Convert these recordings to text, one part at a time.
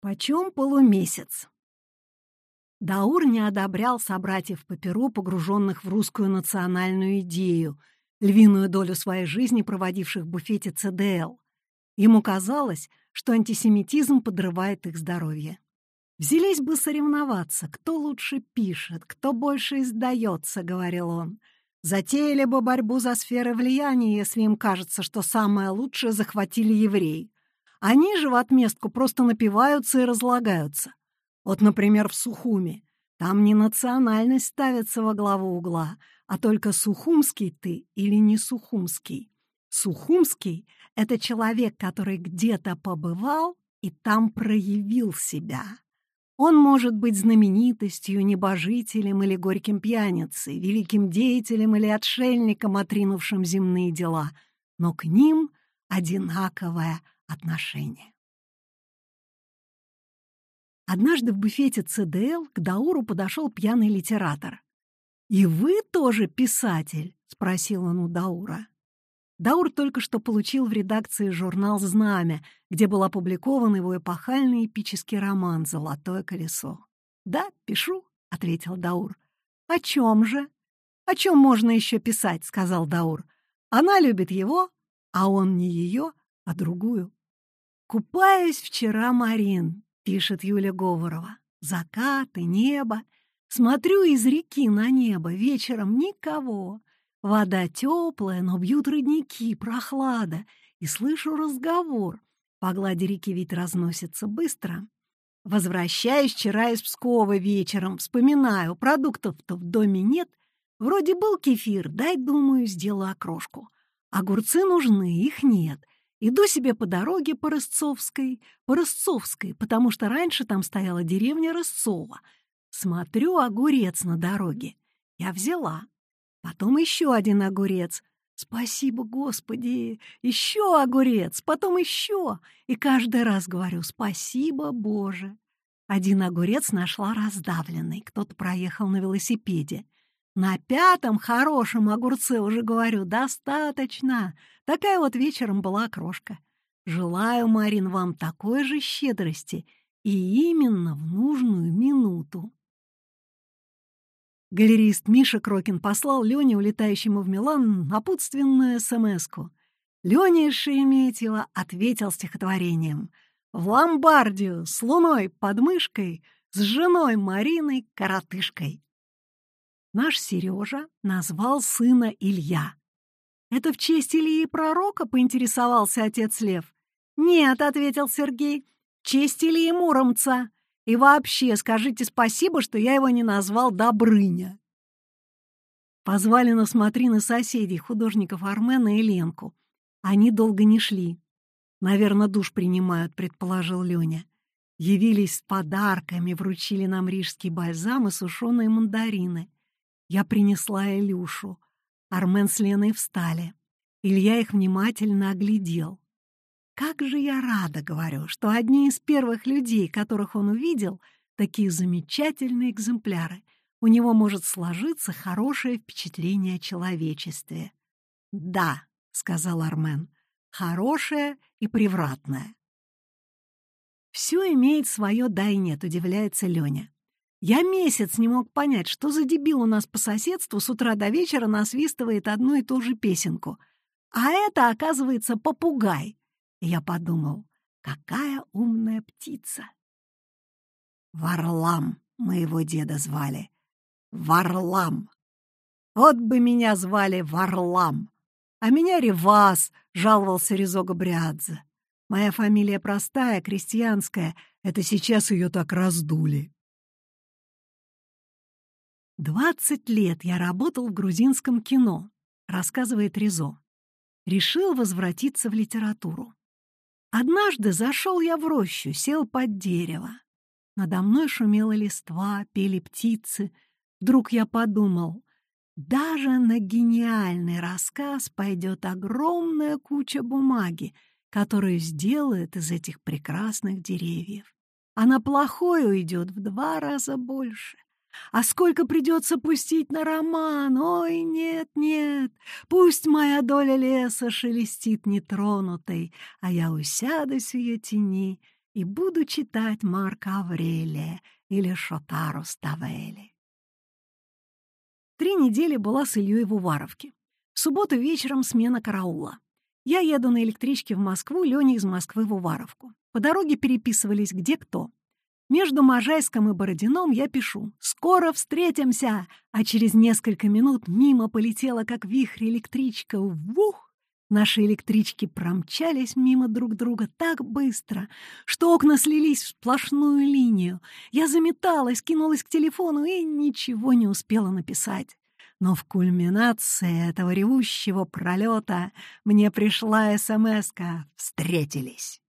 Почем полумесяц? Даур не одобрял собратьев по Перу, погруженных в русскую национальную идею, львиную долю своей жизни проводивших в буфете ЦДЛ. Ему казалось, что антисемитизм подрывает их здоровье. «Взялись бы соревноваться, кто лучше пишет, кто больше издается», — говорил он. «Затеяли бы борьбу за сферы влияния, если им кажется, что самое лучшее захватили евреи. Они же в отместку просто напиваются и разлагаются. Вот, например, в Сухуме. Там не национальность ставится во главу угла, а только сухумский ты или не сухумский. Сухумский — это человек, который где-то побывал и там проявил себя. Он может быть знаменитостью, небожителем или горьким пьяницей, великим деятелем или отшельником, отринувшим земные дела, но к ним одинаковое отношение. Однажды в буфете ЦДЛ к Дауру подошел пьяный литератор. «И вы тоже писатель?» — спросил он у Даура. Даур только что получил в редакции журнал «Знамя», где был опубликован его эпохальный эпический роман «Золотое колесо». «Да, пишу», — ответил Даур. «О чем же?» «О чем можно еще писать?» — сказал Даур. «Она любит его, а он не ее, а другую». «Купаюсь вчера, Марин», — пишет Юля Говорова. «Закат и небо. Смотрю из реки на небо, вечером никого. Вода теплая, но бьют родники, прохлада. И слышу разговор. По глади реки ведь разносится быстро. Возвращаюсь вчера из Пскова вечером, вспоминаю, продуктов-то в доме нет. Вроде был кефир, дай, думаю, сделаю окрошку. Огурцы нужны, их нет. Иду себе по дороге по Рысцовской, по Рысцовской, потому что раньше там стояла деревня Рысцова. Смотрю огурец на дороге. Я взяла. Потом еще один огурец. Спасибо, Господи! Еще огурец, потом еще. И каждый раз говорю «Спасибо, Боже!» Один огурец нашла раздавленный, кто-то проехал на велосипеде. На пятом хорошем огурце уже говорю «достаточно». Такая вот вечером была крошка. Желаю, Марин, вам такой же щедрости и именно в нужную минуту. Галерист Миша Крокин послал Лене, улетающему в Милан, напутственную смс-ку. Леня Шереметьева ответил стихотворением «В ломбардию с луной под мышкой, с женой Мариной Коротышкой» наш Сережа назвал сына Илья. «Это в честь Ильи Пророка?» — поинтересовался отец Лев. «Нет», — ответил Сергей, — «в честь Ильи Муромца. И вообще скажите спасибо, что я его не назвал Добрыня». Позвали на смотрины соседей, художников Армена и Ленку. Они долго не шли. «Наверное, душ принимают», — предположил Леня. Явились с подарками, вручили нам рижский бальзам и сушеные мандарины. Я принесла Илюшу. Армен с Леной встали. Илья их внимательно оглядел. Как же я рада, говорю, что одни из первых людей, которых он увидел, такие замечательные экземпляры. У него может сложиться хорошее впечатление о человечестве. «Да», — сказал Армен, — «хорошее и превратное». «Все имеет свое «да» и «нет», — удивляется Леня. Я месяц не мог понять, что за дебил у нас по соседству с утра до вечера насвистывает одну и ту же песенку. А это, оказывается, попугай. И я подумал, какая умная птица. Варлам моего деда звали. Варлам. Вот бы меня звали Варлам. А меня Ревас, жаловался Резога Брядзе. Моя фамилия простая, крестьянская. Это сейчас ее так раздули. «Двадцать лет я работал в грузинском кино», — рассказывает Ризо. Решил возвратиться в литературу. Однажды зашел я в рощу, сел под дерево. Надо мной шумела листва, пели птицы. Вдруг я подумал, даже на гениальный рассказ пойдет огромная куча бумаги, которую сделают из этих прекрасных деревьев. А на плохое уйдет в два раза больше. А сколько придется пустить на роман? Ой, нет, нет, пусть моя доля леса шелестит нетронутой, а я усядусь в ее тени и буду читать Марка Аврелия или Шотару Ставели. Три недели была с Ильей в Уваровке. В субботу вечером смена караула. Я еду на электричке в Москву, Леня из Москвы в Уваровку. По дороге переписывались где кто. Между Можайском и Бородином я пишу «Скоро встретимся!», а через несколько минут мимо полетела, как вихрь, электричка. Вух! Наши электрички промчались мимо друг друга так быстро, что окна слились в сплошную линию. Я заметалась, кинулась к телефону и ничего не успела написать. Но в кульминации этого ревущего пролета мне пришла смс «Встретились».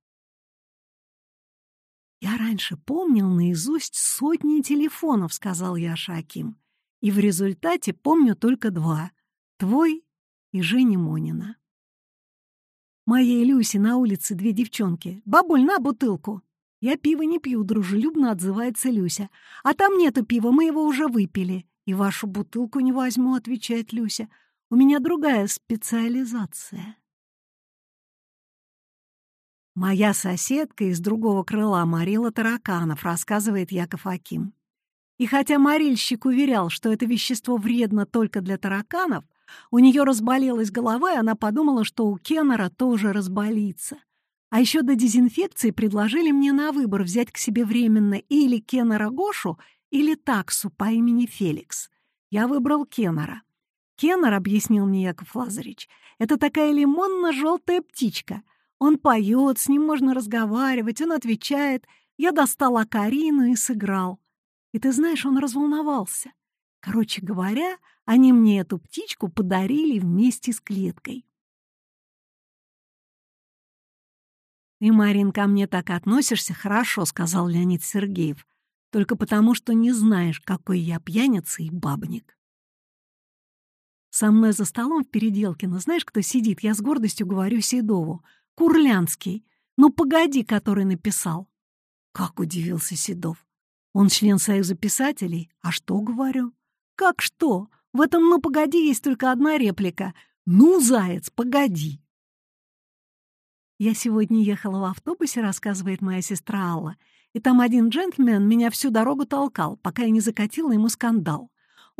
«Я раньше помнил наизусть сотни телефонов», — сказал я Шаким. «И в результате помню только два — твой и Жени Монина». Моей Люси на улице две девчонки. «Бабуль, на бутылку!» «Я пиво не пью», — дружелюбно отзывается Люся. «А там нету пива, мы его уже выпили». «И вашу бутылку не возьму», — отвечает Люся. «У меня другая специализация». «Моя соседка из другого крыла морила тараканов», — рассказывает Яков Аким. И хотя морильщик уверял, что это вещество вредно только для тараканов, у нее разболелась голова, и она подумала, что у Кеннера тоже разболится. А еще до дезинфекции предложили мне на выбор взять к себе временно или Кеннера Гошу, или таксу по имени Феликс. Я выбрал Кеннера. Кеннер, объяснил мне Яков Лазаревич, это такая лимонно-желтая птичка. Он поет, с ним можно разговаривать, он отвечает. Я достал Акарину и сыграл. И ты знаешь, он разволновался. Короче говоря, они мне эту птичку подарили вместе с клеткой. «Ты, Марин, ко мне так относишься хорошо», — сказал Леонид Сергеев только потому, что не знаешь, какой я пьяница и бабник. Со мной за столом в Переделкино, знаешь, кто сидит? Я с гордостью говорю Седову. Курлянский. Ну, погоди, который написал. Как удивился Седов. Он член Союза писателей. А что говорю? Как что? В этом «ну, погоди» есть только одна реплика. «Ну, заяц, погоди!» Я сегодня ехала в автобусе, рассказывает моя сестра Алла, и там один джентльмен меня всю дорогу толкал, пока я не закатила ему скандал.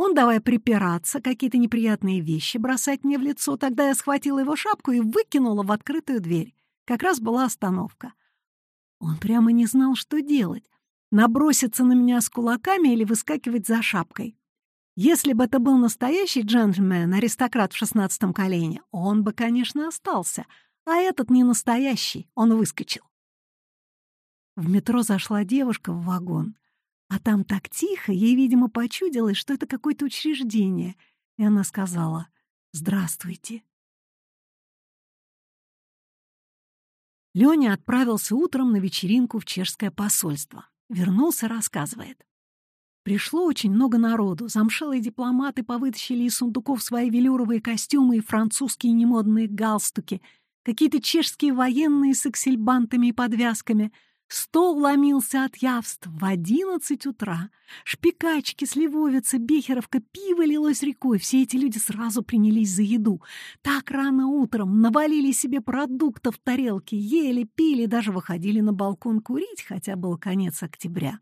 Он, давай припираться, какие-то неприятные вещи бросать мне в лицо, тогда я схватила его шапку и выкинула в открытую дверь. Как раз была остановка. Он прямо не знал, что делать. Наброситься на меня с кулаками или выскакивать за шапкой. Если бы это был настоящий джентльмен, аристократ в шестнадцатом колене, он бы, конечно, остался. А этот не настоящий, он выскочил. В метро зашла девушка в вагон, а там так тихо, ей, видимо, почудилось, что это какое-то учреждение, и она сказала «Здравствуйте». Леня отправился утром на вечеринку в чешское посольство. Вернулся, рассказывает. Пришло очень много народу. Замшелые дипломаты повытащили из сундуков свои велюровые костюмы и французские немодные галстуки, какие-то чешские военные с аксельбантами и подвязками — Стол ломился от явств в одиннадцать утра. Шпикачки, сливовица, бехеровка, пиво лилось рекой. Все эти люди сразу принялись за еду. Так рано утром навалили себе продуктов в тарелки, ели, пили, даже выходили на балкон курить, хотя был конец октября.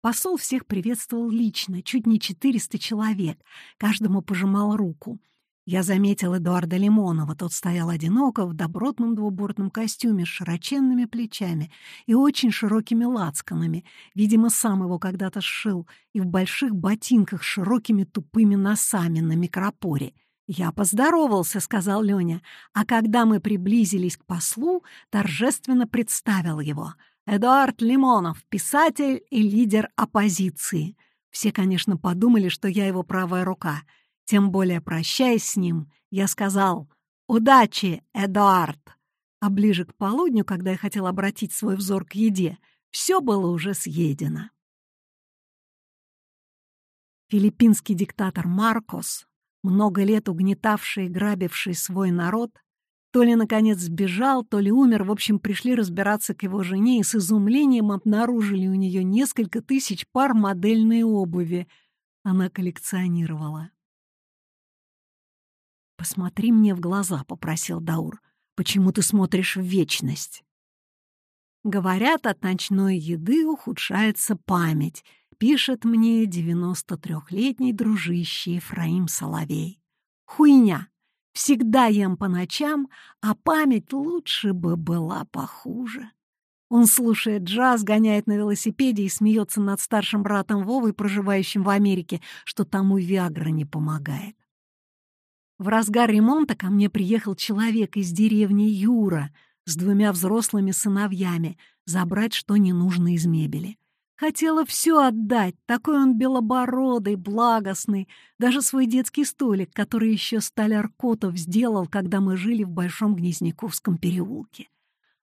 Посол всех приветствовал лично, чуть не четыреста человек. Каждому пожимал руку. Я заметил Эдуарда Лимонова. Тот стоял одиноко в добротном двубортном костюме с широченными плечами и очень широкими лацканами. Видимо, сам его когда-то сшил. И в больших ботинках с широкими тупыми носами на микропоре. «Я поздоровался», — сказал Леня. А когда мы приблизились к послу, торжественно представил его. «Эдуард Лимонов, писатель и лидер оппозиции». Все, конечно, подумали, что я его правая рука — тем более, прощаясь с ним, я сказал «Удачи, Эдуард!» А ближе к полудню, когда я хотел обратить свой взор к еде, все было уже съедено. Филиппинский диктатор Маркос, много лет угнетавший и грабивший свой народ, то ли, наконец, сбежал, то ли умер. В общем, пришли разбираться к его жене и с изумлением обнаружили у нее несколько тысяч пар модельной обуви. Она коллекционировала. «Посмотри мне в глаза», — попросил Даур. «Почему ты смотришь в вечность?» Говорят, от ночной еды ухудшается память, пишет мне 93-летний дружище Ефраим Соловей. Хуйня. Всегда ем по ночам, а память лучше бы была похуже. Он слушает джаз, гоняет на велосипеде и смеется над старшим братом Вовой, проживающим в Америке, что тому Виагра не помогает. В разгар ремонта ко мне приехал человек из деревни Юра с двумя взрослыми сыновьями забрать, что не нужно из мебели. Хотела все отдать, такой он белобородый, благостный, даже свой детский столик, который еще Столяр Котов сделал, когда мы жили в Большом Гнезняковском переулке.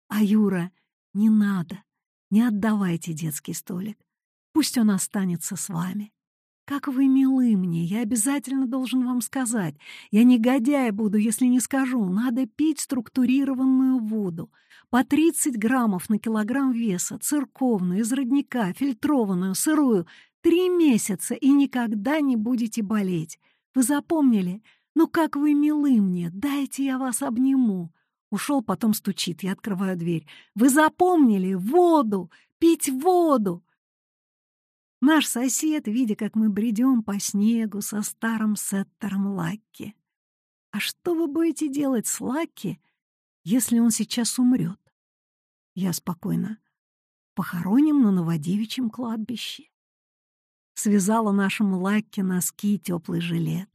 А Юра, не надо, не отдавайте детский столик, пусть он останется с вами. Как вы милы мне, я обязательно должен вам сказать. Я негодяй буду, если не скажу. Надо пить структурированную воду. По 30 граммов на килограмм веса, церковную, из родника, фильтрованную, сырую. Три месяца, и никогда не будете болеть. Вы запомнили? Ну как вы милы мне, дайте я вас обниму. Ушел, потом стучит, я открываю дверь. Вы запомнили? Воду! Пить воду! Наш сосед, видя, как мы бредем по снегу со старым сеттером Лакки. А что вы будете делать с Лакки, если он сейчас умрет? Я спокойно. Похороним на Новодевичьем кладбище. Связала нашему Лакке носки и теплый жилет.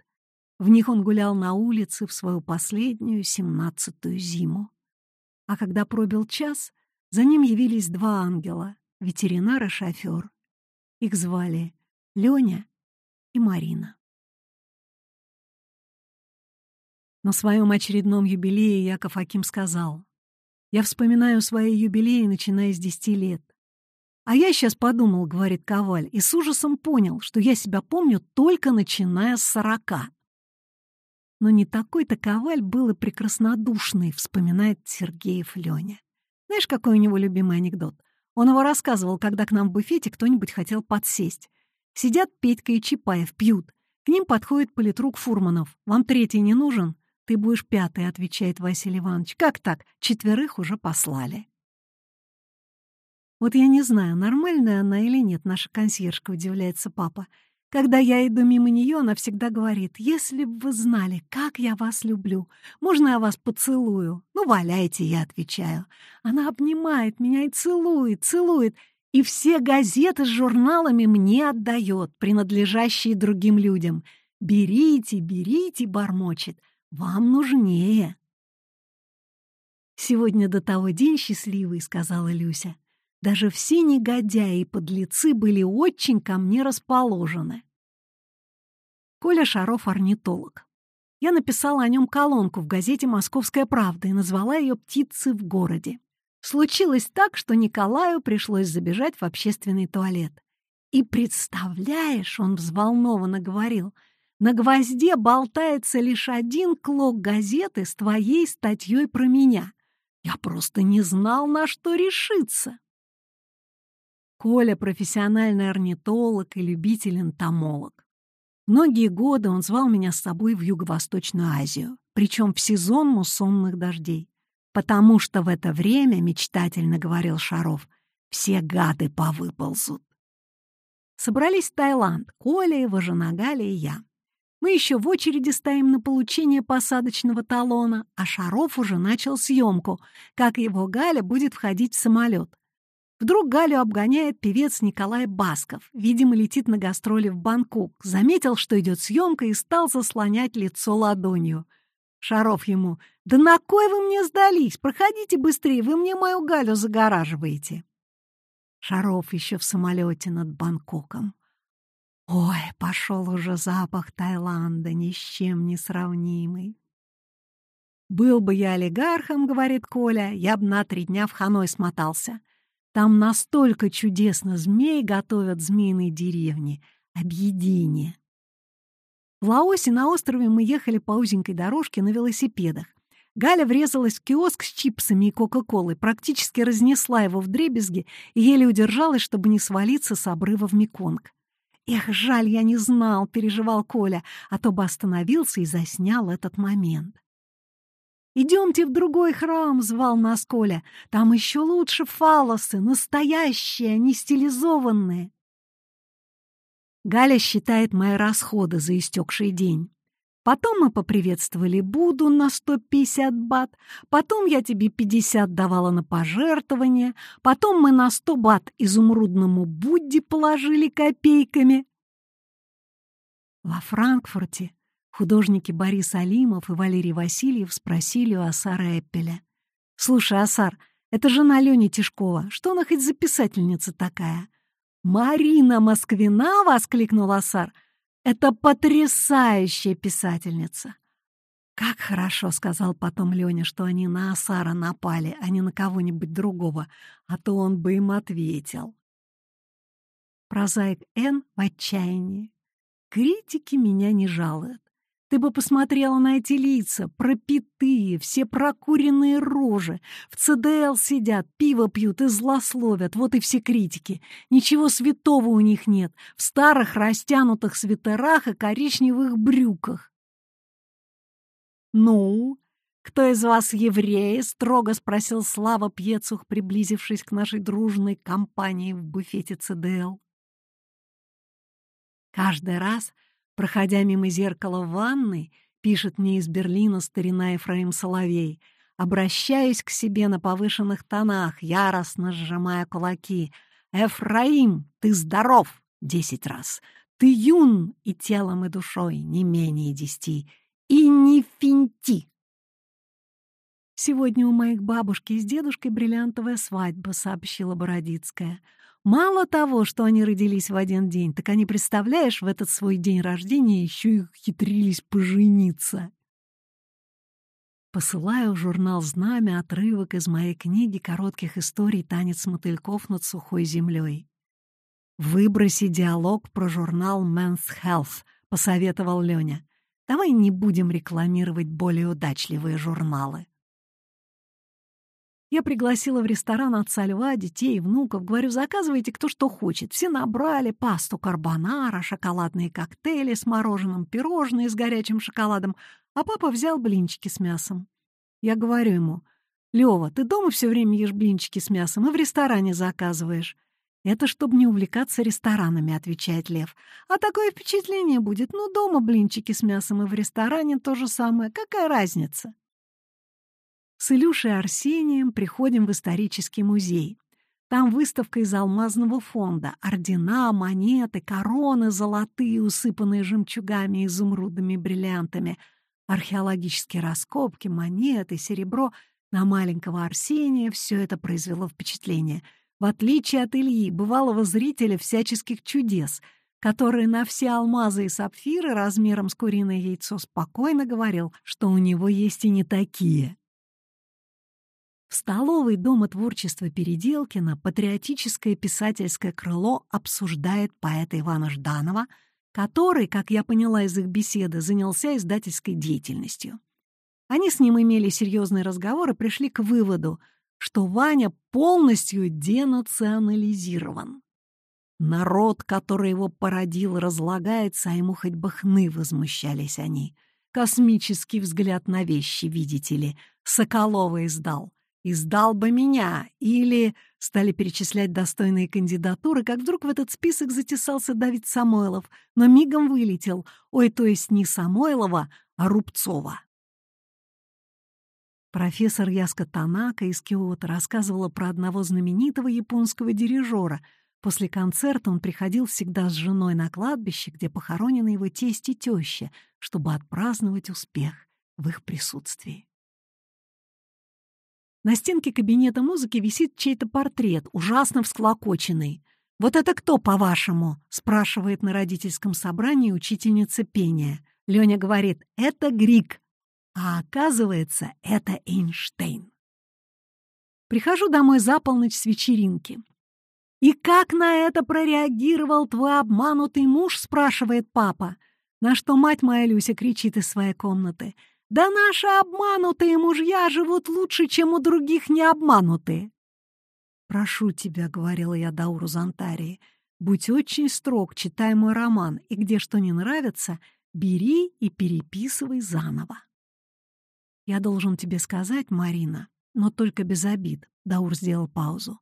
В них он гулял на улице в свою последнюю семнадцатую зиму. А когда пробил час, за ним явились два ангела — ветеринар и шофер. Их звали Леня и Марина. На своем очередном юбилее Яков Аким сказал, «Я вспоминаю свои юбилеи, начиная с десяти лет. А я сейчас подумал, — говорит Коваль, — и с ужасом понял, что я себя помню только начиная с сорока. Но не такой-то Коваль был и прекраснодушный, вспоминает Сергеев Леня. Знаешь, какой у него любимый анекдот? Он его рассказывал, когда к нам в буфете кто-нибудь хотел подсесть. Сидят Петька и Чапаев, пьют. К ним подходит политрук Фурманов. «Вам третий не нужен?» «Ты будешь пятый», — отвечает Василий Иванович. «Как так? Четверых уже послали». Вот я не знаю, нормальная она или нет, наша консьержка, удивляется папа. Когда я иду мимо нее, она всегда говорит, «Если бы вы знали, как я вас люблю, можно я вас поцелую?» «Ну, валяйте», — я отвечаю. Она обнимает меня и целует, целует, и все газеты с журналами мне отдает, принадлежащие другим людям. «Берите, берите», — бормочет, — «вам нужнее». «Сегодня до того день счастливый», — сказала Люся. Даже все негодяи и подлецы были очень ко мне расположены. Коля Шаров — орнитолог. Я написала о нем колонку в газете «Московская правда» и назвала ее «Птицы в городе». Случилось так, что Николаю пришлось забежать в общественный туалет. И представляешь, он взволнованно говорил, на гвозде болтается лишь один клок газеты с твоей статьей про меня. Я просто не знал, на что решиться. Коля — профессиональный орнитолог и любитель-энтомолог. Многие годы он звал меня с собой в Юго-Восточную Азию, причем в сезон муссонных дождей. Потому что в это время, мечтательно говорил Шаров, все гады повыползут. Собрались в Таиланд, Коля, его жена Галя и я. Мы еще в очереди стоим на получение посадочного талона, а Шаров уже начал съемку, как его Галя будет входить в самолет. Вдруг Галю обгоняет певец Николай Басков. Видимо, летит на гастроли в Бангкок. Заметил, что идет съемка и стал заслонять лицо ладонью. Шаров ему. «Да на кой вы мне сдались? Проходите быстрее, вы мне мою Галю загораживаете». Шаров еще в самолете над Бангкоком. Ой, пошел уже запах Таиланда, ни с чем не сравнимый. «Был бы я олигархом, — говорит Коля, — я бы на три дня в Ханой смотался. Там настолько чудесно змей готовят змеиные деревни. Объедение. В Лаосе на острове мы ехали по узенькой дорожке на велосипедах. Галя врезалась в киоск с чипсами и кока-колой, практически разнесла его в дребезги и еле удержалась, чтобы не свалиться с обрыва в Меконг. «Эх, жаль, я не знал», — переживал Коля, а то бы остановился и заснял этот момент. «Идемте в другой храм», — звал нас Коля. «Там еще лучше фалосы, настоящие, а не стилизованные». Галя считает мои расходы за истекший день. Потом мы поприветствовали Буду на 150 бат, потом я тебе 50 давала на пожертвование, потом мы на 100 бат изумрудному Будде положили копейками. Во Франкфурте художники Борис Алимов и Валерий Васильев спросили у Асара Эппеля. «Слушай, Асар, это жена Лени Тишкова. Что она хоть за писательница такая?» «Марина Москвина!» — воскликнул Асар. Это потрясающая писательница!» «Как хорошо», — сказал потом Леня, что они на Асара напали, а не на кого-нибудь другого, а то он бы им ответил. Прозаик Н в отчаянии. Критики меня не жалуют. Ты бы посмотрела на эти лица, пропитые, все прокуренные рожи. В ЦДЛ сидят, пиво пьют и злословят. Вот и все критики. Ничего святого у них нет. В старых растянутых свитерах и коричневых брюках. «Ну, кто из вас евреи?» — строго спросил Слава Пьецух, приблизившись к нашей дружной компании в буфете ЦДЛ. Каждый раз Проходя мимо зеркала в ванной, пишет мне из Берлина старина Ефраим Соловей, обращаясь к себе на повышенных тонах, яростно сжимая кулаки. «Эфраим, ты здоров!» — десять раз. «Ты юн и телом, и душой не менее десяти. И не финти!» «Сегодня у моих бабушки с дедушкой бриллиантовая свадьба», — сообщила Бородицкая. Мало того, что они родились в один день, так они, представляешь, в этот свой день рождения еще и хитрились пожениться. Посылаю в журнал «Знамя» отрывок из моей книги коротких историй «Танец мотыльков над сухой землей». «Выброси диалог про журнал Men's Health», — посоветовал Леня. «Давай не будем рекламировать более удачливые журналы». Я пригласила в ресторан отца Льва, детей, внуков. Говорю, заказывайте кто что хочет. Все набрали пасту карбонара, шоколадные коктейли с мороженым, пирожные с горячим шоколадом, а папа взял блинчики с мясом. Я говорю ему, «Лёва, ты дома все время ешь блинчики с мясом и в ресторане заказываешь». «Это чтобы не увлекаться ресторанами», — отвечает Лев. «А такое впечатление будет. Ну, дома блинчики с мясом и в ресторане то же самое. Какая разница?» С Илюшей Арсением приходим в исторический музей. Там выставка из алмазного фонда. Ордена, монеты, короны золотые, усыпанные жемчугами, изумрудными бриллиантами. Археологические раскопки, монеты, серебро. На маленького Арсения все это произвело впечатление. В отличие от Ильи, бывалого зрителя всяческих чудес, который на все алмазы и сапфиры размером с куриное яйцо спокойно говорил, что у него есть и не такие. В столовой Дома творчества Переделкина патриотическое писательское крыло обсуждает поэта Ивана Жданова, который, как я поняла из их беседы, занялся издательской деятельностью. Они с ним имели серьезный разговор и пришли к выводу, что Ваня полностью денационализирован. Народ, который его породил, разлагается, а ему хоть бы хны, возмущались они. Космический взгляд на вещи, видите ли, Соколова издал издал бы меня, или стали перечислять достойные кандидатуры, как вдруг в этот список затесался Давид Самойлов, но мигом вылетел, ой, то есть не Самойлова, а Рубцова. Профессор Яска Танака из Киото рассказывала про одного знаменитого японского дирижера. После концерта он приходил всегда с женой на кладбище, где похоронены его тесть и теща, чтобы отпраздновать успех в их присутствии. На стенке кабинета музыки висит чей-то портрет, ужасно всклокоченный. «Вот это кто, по-вашему?» — спрашивает на родительском собрании учительница пения. Леня говорит «это Грик», а оказывается, это Эйнштейн. Прихожу домой за полночь с вечеринки. «И как на это прореагировал твой обманутый муж?» — спрашивает папа. На что мать моя Люся кричит из своей комнаты — да наши обманутые мужья живут лучше, чем у других не обманутые. «Прошу тебя», — говорила я Дауру Зантарии, — «будь очень строг, читай мой роман, и где что не нравится, бери и переписывай заново». «Я должен тебе сказать, Марина, но только без обид», — Даур сделал паузу.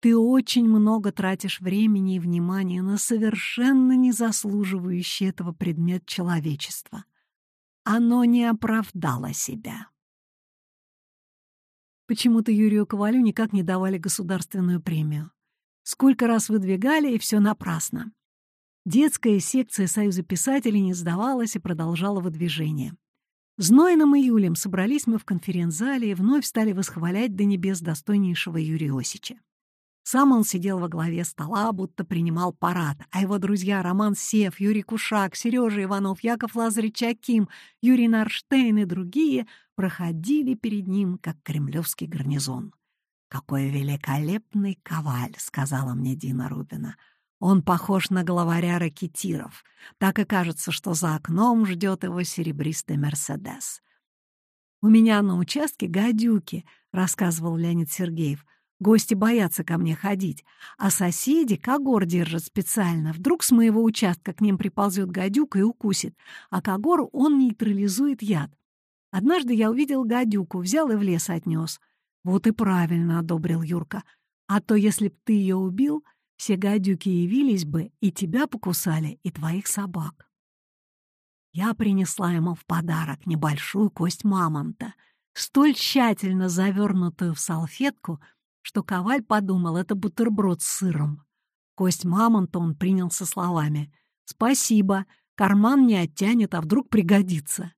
«Ты очень много тратишь времени и внимания на совершенно не заслуживающий этого предмет человечества. Оно не оправдало себя». Почему-то Юрию Ковалю никак не давали государственную премию. Сколько раз выдвигали, и все напрасно. Детская секция Союза писателей не сдавалась и продолжала выдвижение. Знойным июлем собрались мы в конференц-зале и вновь стали восхвалять до небес достойнейшего Юрия Осича. Сам он сидел во главе стола, будто принимал парад, а его друзья Роман Сев, Юрий Кушак, Сережа Иванов, Яков Лазаревич Аким, Юрий Нарштейн и другие проходили перед ним, как кремлевский гарнизон. «Какой великолепный коваль!» — сказала мне Дина Рубина. «Он похож на главаря ракетиров. Так и кажется, что за окном ждет его серебристый Мерседес». «У меня на участке гадюки», — рассказывал Леонид Сергеев. Гости боятся ко мне ходить, а соседи когор держат специально. Вдруг с моего участка к ним приползет гадюка и укусит, а когор он нейтрализует яд. Однажды я увидел гадюку, взял и в лес отнес. Вот и правильно одобрил Юрка. А то, если б ты ее убил, все гадюки явились бы и тебя покусали, и твоих собак. Я принесла ему в подарок небольшую кость мамонта, столь тщательно завернутую в салфетку — что Коваль подумал, это бутерброд с сыром. Кость мамонта он принял со словами «Спасибо, карман не оттянет, а вдруг пригодится».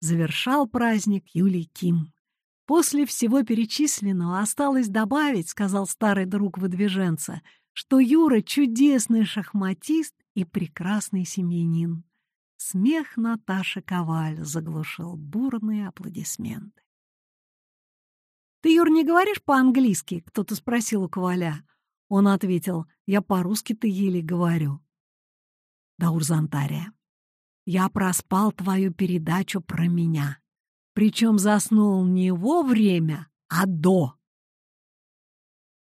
Завершал праздник Юлий Ким. «После всего перечисленного осталось добавить, — сказал старый друг выдвиженца, — что Юра — чудесный шахматист и прекрасный семьянин». Смех Наташи Коваль заглушил бурные аплодисменты. «Ты, Юр, не говоришь по-английски?» — кто-то спросил у Коваля. Он ответил, «Я по-русски-то еле говорю». Даурзантария. «Я проспал твою передачу про меня. Причем заснул не во время, а до».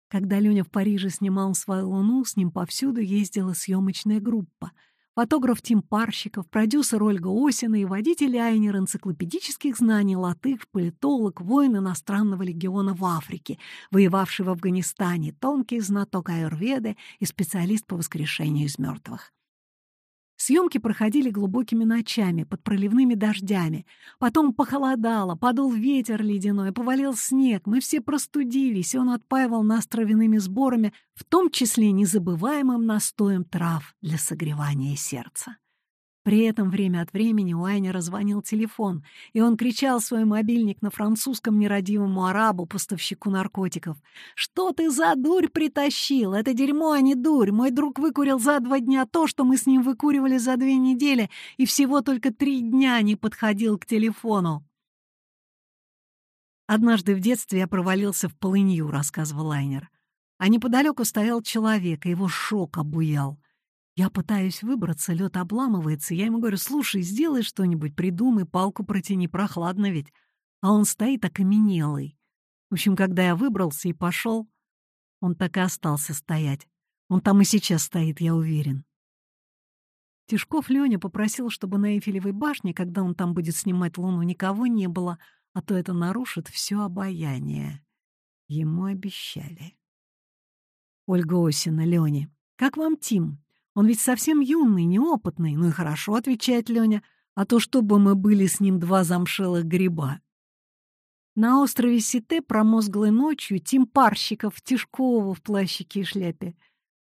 Когда Леня в Париже снимал свою луну, с ним повсюду ездила съемочная группа — фотограф Тим Парщиков, продюсер Ольга Осина и водитель Айнер энциклопедических знаний, латыш, политолог, воин иностранного легиона в Африке, воевавший в Афганистане, тонкий знаток аюрведы и специалист по воскрешению из мертвых. Съемки проходили глубокими ночами, под проливными дождями. Потом похолодало, подул ветер ледяной, повалил снег. Мы все простудились, и он отпаивал нас травяными сборами, в том числе незабываемым настоем трав для согревания сердца. При этом время от времени у Айнера звонил телефон, и он кричал свой мобильник на французском нерадивому арабу, поставщику наркотиков. «Что ты за дурь притащил? Это дерьмо, а не дурь! Мой друг выкурил за два дня то, что мы с ним выкуривали за две недели, и всего только три дня не подходил к телефону!» «Однажды в детстве я провалился в полынью», — рассказывал Айнер. А неподалеку стоял человек, и его шок обуял. Я пытаюсь выбраться, лед обламывается. Я ему говорю, слушай, сделай что-нибудь, придумай, палку протяни, прохладно ведь. А он стоит окаменелый. В общем, когда я выбрался и пошел, он так и остался стоять. Он там и сейчас стоит, я уверен. Тишков Леня попросил, чтобы на Эйфелевой башне, когда он там будет снимать луну, никого не было, а то это нарушит все обаяние. Ему обещали. Ольга Осина, Леня, как вам Тим? Он ведь совсем юный, неопытный. Ну и хорошо, — отвечает Леня, — а то чтобы мы были с ним два замшелых гриба. На острове Сите промозглой ночью Тим Парщиков Тишкову в плащике и шляпе.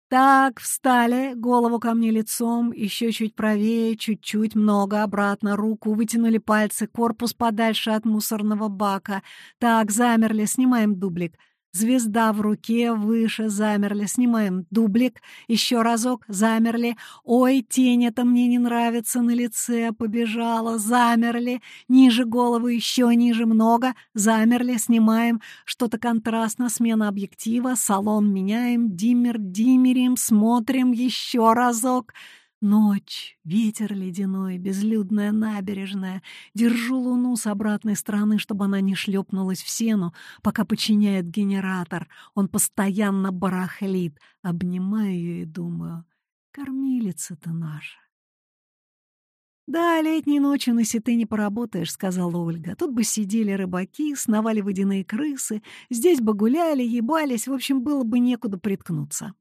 Так, встали, голову ко мне лицом, еще чуть правее, чуть-чуть, много, обратно, руку, вытянули пальцы, корпус подальше от мусорного бака. Так, замерли, снимаем дублик. Звезда в руке, выше, замерли. Снимаем дублик. Еще разок, замерли. Ой, тень, это мне не нравится на лице. Побежала, замерли. Ниже головы, еще ниже, много. Замерли, снимаем. Что-то контрастно, смена объектива. Салон меняем, диммер, диммерим, смотрим. Еще разок. Ночь, ветер ледяной, безлюдная набережная. Держу луну с обратной стороны, чтобы она не шлепнулась в сену, пока подчиняет генератор. Он постоянно барахлит. Обнимаю ее и думаю, кормилица-то наша. «Да, летней ночью на сеты не поработаешь», — сказала Ольга. «Тут бы сидели рыбаки, сновали водяные крысы, здесь бы гуляли, ебались, в общем, было бы некуда приткнуться».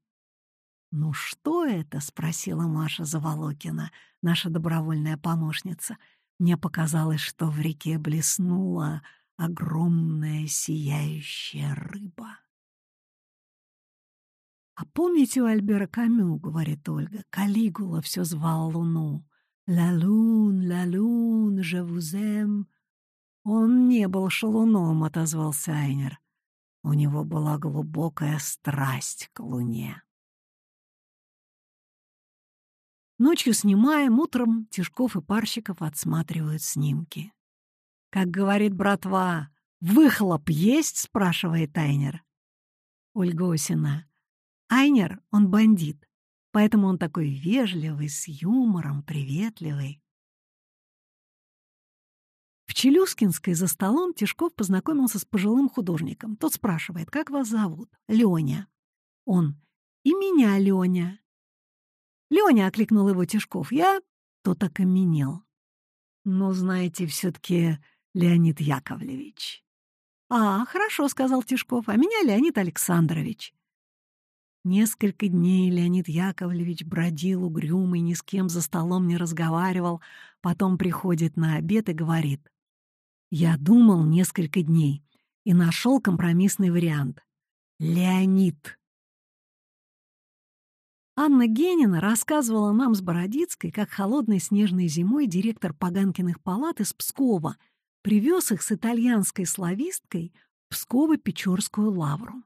«Ну что это?» — спросила Маша Заволокина, наша добровольная помощница. Мне показалось, что в реке блеснула огромная сияющая рыба. «А помните у Альбера Камю, — говорит Ольга, — Калигула все звал луну. «Ла лун, ла лун, aime». «Он не был шалуном», — отозвался Айнер. У него была глубокая страсть к луне. Ночью снимаем, утром Тишков и Парщиков отсматривают снимки. «Как говорит братва, выхлоп есть?» — спрашивает Айнер. Ольга Осина. Айнер, он бандит. Поэтому он такой вежливый, с юмором, приветливый. В Челюскинской за столом Тишков познакомился с пожилым художником. Тот спрашивает, как вас зовут? Леня. Он. И меня Леня. Леня, окликнул его Тишков. Я... Тот окаменел. Ну, знаете, все-таки Леонид Яковлевич. А, хорошо, сказал Тишков. А меня Леонид Александрович. Несколько дней Леонид Яковлевич бродил угрюмый, ни с кем за столом не разговаривал, потом приходит на обед и говорит. «Я думал несколько дней и нашел компромиссный вариант. Леонид!» Анна Генина рассказывала нам с Бородицкой, как холодной снежной зимой директор Паганкиных палат из Пскова привез их с итальянской слависткой в Псково-Печорскую лавру.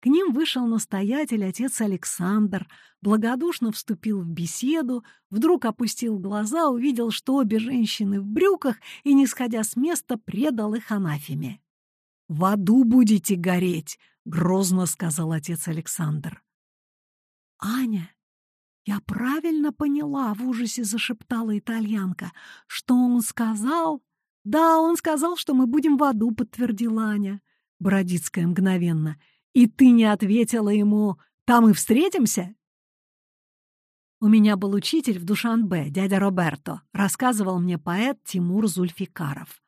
К ним вышел настоятель, отец Александр, благодушно вступил в беседу, вдруг опустил глаза, увидел, что обе женщины в брюках и, не сходя с места, предал их анафеме. «В аду будете гореть!» — грозно сказал отец Александр. «Аня, я правильно поняла?» — в ужасе зашептала итальянка. «Что он сказал?» «Да, он сказал, что мы будем в аду», — подтвердила Аня. Бородицкая мгновенно — и ты не ответила ему «Там и встретимся»?» У меня был учитель в Душанбе, дядя Роберто, рассказывал мне поэт Тимур Зульфикаров.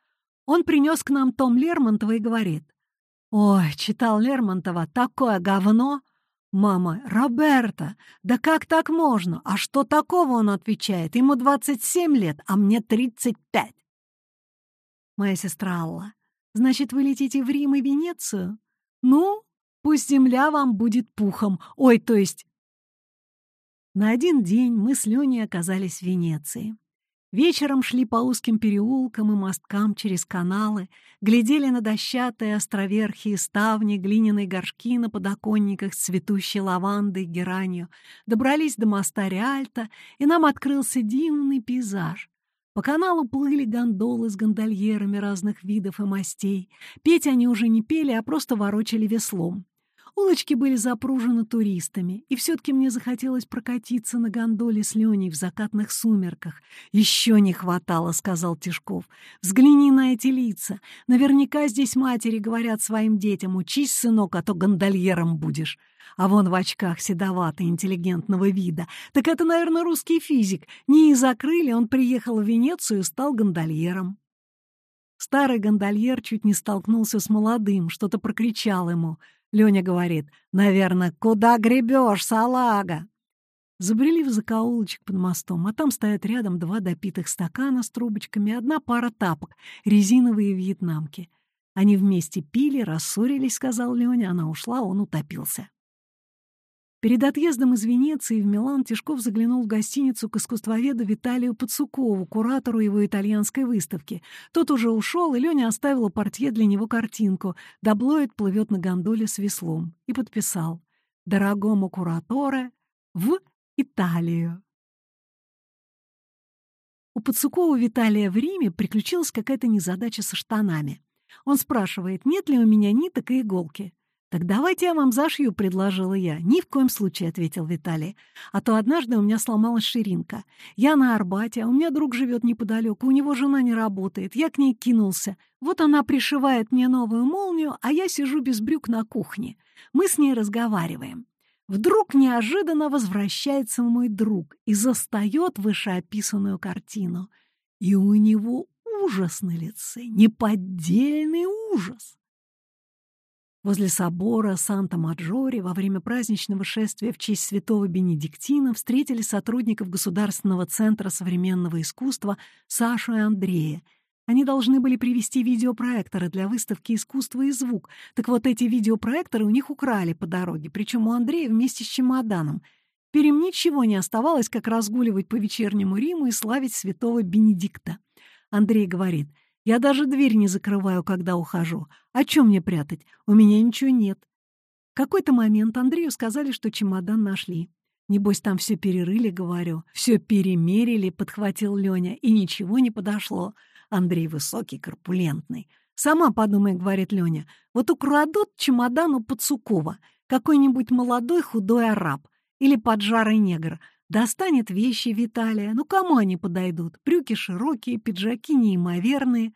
Он принес к нам том Лермонтова и говорит, «Ой, читал Лермонтова, такое говно!» «Мама, Роберто, да как так можно? А что такого?» Он отвечает, «Ему 27 лет, а мне 35». Моя сестра Алла, «Значит, вы летите в Рим и Венецию?» «Ну, Пусть земля вам будет пухом. Ой, то есть... На один день мы с Леней оказались в Венеции. Вечером шли по узким переулкам и мосткам через каналы, глядели на дощатые островерхи и ставни, глиняные горшки на подоконниках с цветущей лавандой геранью, добрались до моста Реальта, и нам открылся дивный пейзаж. По каналу плыли гондолы с гондольерами разных видов и мастей. Петь они уже не пели, а просто ворочали веслом. Улочки были запружены туристами, и все-таки мне захотелось прокатиться на гондоле с Леней в закатных сумерках. «Еще не хватало», — сказал Тишков. «Взгляни на эти лица. Наверняка здесь матери говорят своим детям, учись, сынок, а то гондольером будешь». А вон в очках седоватый, интеллигентного вида. Так это, наверное, русский физик. Не из закрыли, он приехал в Венецию и стал гондольером. Старый гондольер чуть не столкнулся с молодым, что-то прокричал ему — Леня говорит, «Наверное, куда гребешь, салага?» Забрели в закоулочек под мостом, а там стоят рядом два допитых стакана с трубочками, одна пара тапок, резиновые вьетнамки. Они вместе пили, рассорились, сказал Леня, она ушла, он утопился. Перед отъездом из Венеции в Милан Тишков заглянул в гостиницу к искусствоведу Виталию Пацукову, куратору его итальянской выставки. Тот уже ушел, и Леня оставила портье для него картинку «Даблоид плывет на гондоле с веслом» и подписал «Дорогому кураторе в Италию». У Пацукова Виталия в Риме приключилась какая-то незадача со штанами. Он спрашивает, нет ли у меня ниток и иголки. «Так давайте я вам зашью», — предложила я. «Ни в коем случае», — ответил Виталий. «А то однажды у меня сломалась ширинка. Я на Арбате, а у меня друг живет неподалеку, у него жена не работает. Я к ней кинулся. Вот она пришивает мне новую молнию, а я сижу без брюк на кухне. Мы с ней разговариваем. Вдруг неожиданно возвращается мой друг и застает вышеописанную картину. И у него ужас на лице, неподдельный ужас. Возле собора Санта-Маджоре во время праздничного шествия в честь святого Бенедиктина встретили сотрудников Государственного центра современного искусства Сашу и Андрея. Они должны были привезти видеопроекторы для выставки «Искусство и звук». Так вот, эти видеопроекторы у них украли по дороге, причем у Андрея вместе с чемоданом. Перем ничего не оставалось, как разгуливать по вечернему Риму и славить святого Бенедикта. Андрей говорит — я даже дверь не закрываю, когда ухожу. О чем мне прятать? У меня ничего нет. В какой-то момент Андрею сказали, что чемодан нашли. Небось, там все перерыли, говорю. Все перемерили, подхватил Леня, и ничего не подошло. Андрей высокий, корпулентный. «Сама подумай», — говорит Леня, — «вот украдут чемодан у Пацукова, какой-нибудь молодой худой араб или поджарый негр, Достанет вещи Виталия. Ну, кому они подойдут? Брюки широкие, пиджаки неимоверные.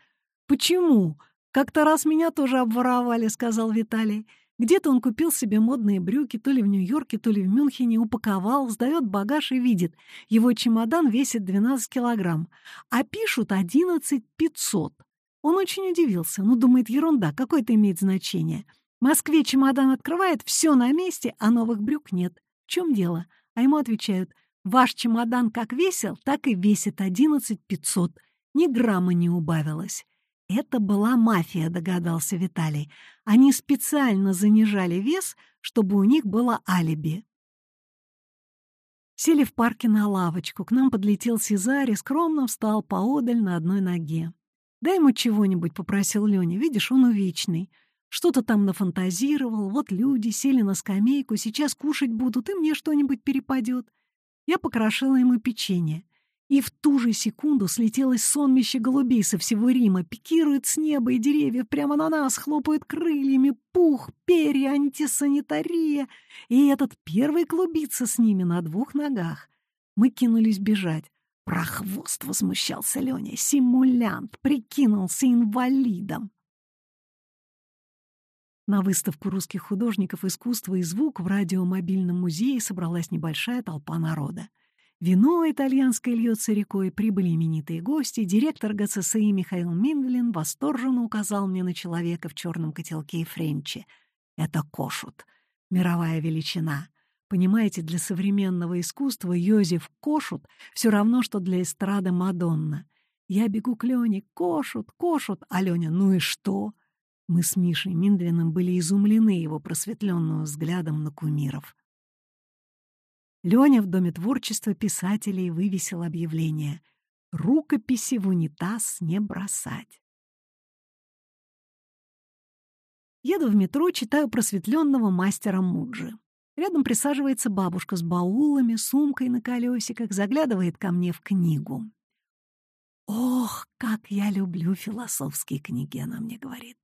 Почему? Как-то раз меня тоже обворовали, сказал Виталий. Где-то он купил себе модные брюки, то ли в Нью-Йорке, то ли в Мюнхене, упаковал, сдает багаж и видит. Его чемодан весит 12 килограмм, а пишут 11 500. Он очень удивился. Ну, думает, ерунда, какое это имеет значение. В Москве чемодан открывает, все на месте, а новых брюк нет. В чем дело? А ему отвечают, ваш чемодан как весил, так и весит 11 500. Ни грамма не убавилось. Это была мафия, догадался Виталий. Они специально занижали вес, чтобы у них было алиби. Сели в парке на лавочку. К нам подлетел Сезарь и скромно встал поодаль на одной ноге. «Дай ему чего-нибудь», — попросил Леня. «Видишь, он увечный. Что-то там нафантазировал, вот люди сели на скамейку, сейчас кушать будут, и мне что-нибудь перепадет. Я покрошила ему печенье. И в ту же секунду слетелось сонмище голубей со всего Рима, пикируют с неба и деревья прямо на нас, хлопают крыльями, пух, перья, антисанитария. И этот первый клубится с ними на двух ногах. Мы кинулись бежать. Прохвост возмущался Леня, симулянт, прикинулся инвалидом. На выставку русских художников искусства и звук в радиомобильном музее собралась небольшая толпа народа. Вино итальянское льется рекой, прибыли именитые гости, директор ГЦСИ Михаил Миндлин восторженно указал мне на человека в черном котелке и френче. Это Кошут, мировая величина. Понимаете, для современного искусства Йозеф Кошут все равно, что для эстрады Мадонна. Я бегу к Лене, Кошут, Кошут, а Леня, ну и что? Мы с Мишей Миндлиным были изумлены его просветленным взглядом на кумиров. Леня в Доме творчества писателей вывесил объявление «Рукописи в унитаз не бросать». Еду в метро, читаю просветленного мастера Муджи. Рядом присаживается бабушка с баулами, сумкой на колесиках, заглядывает ко мне в книгу. «Ох, как я люблю философские книги», — она мне говорит.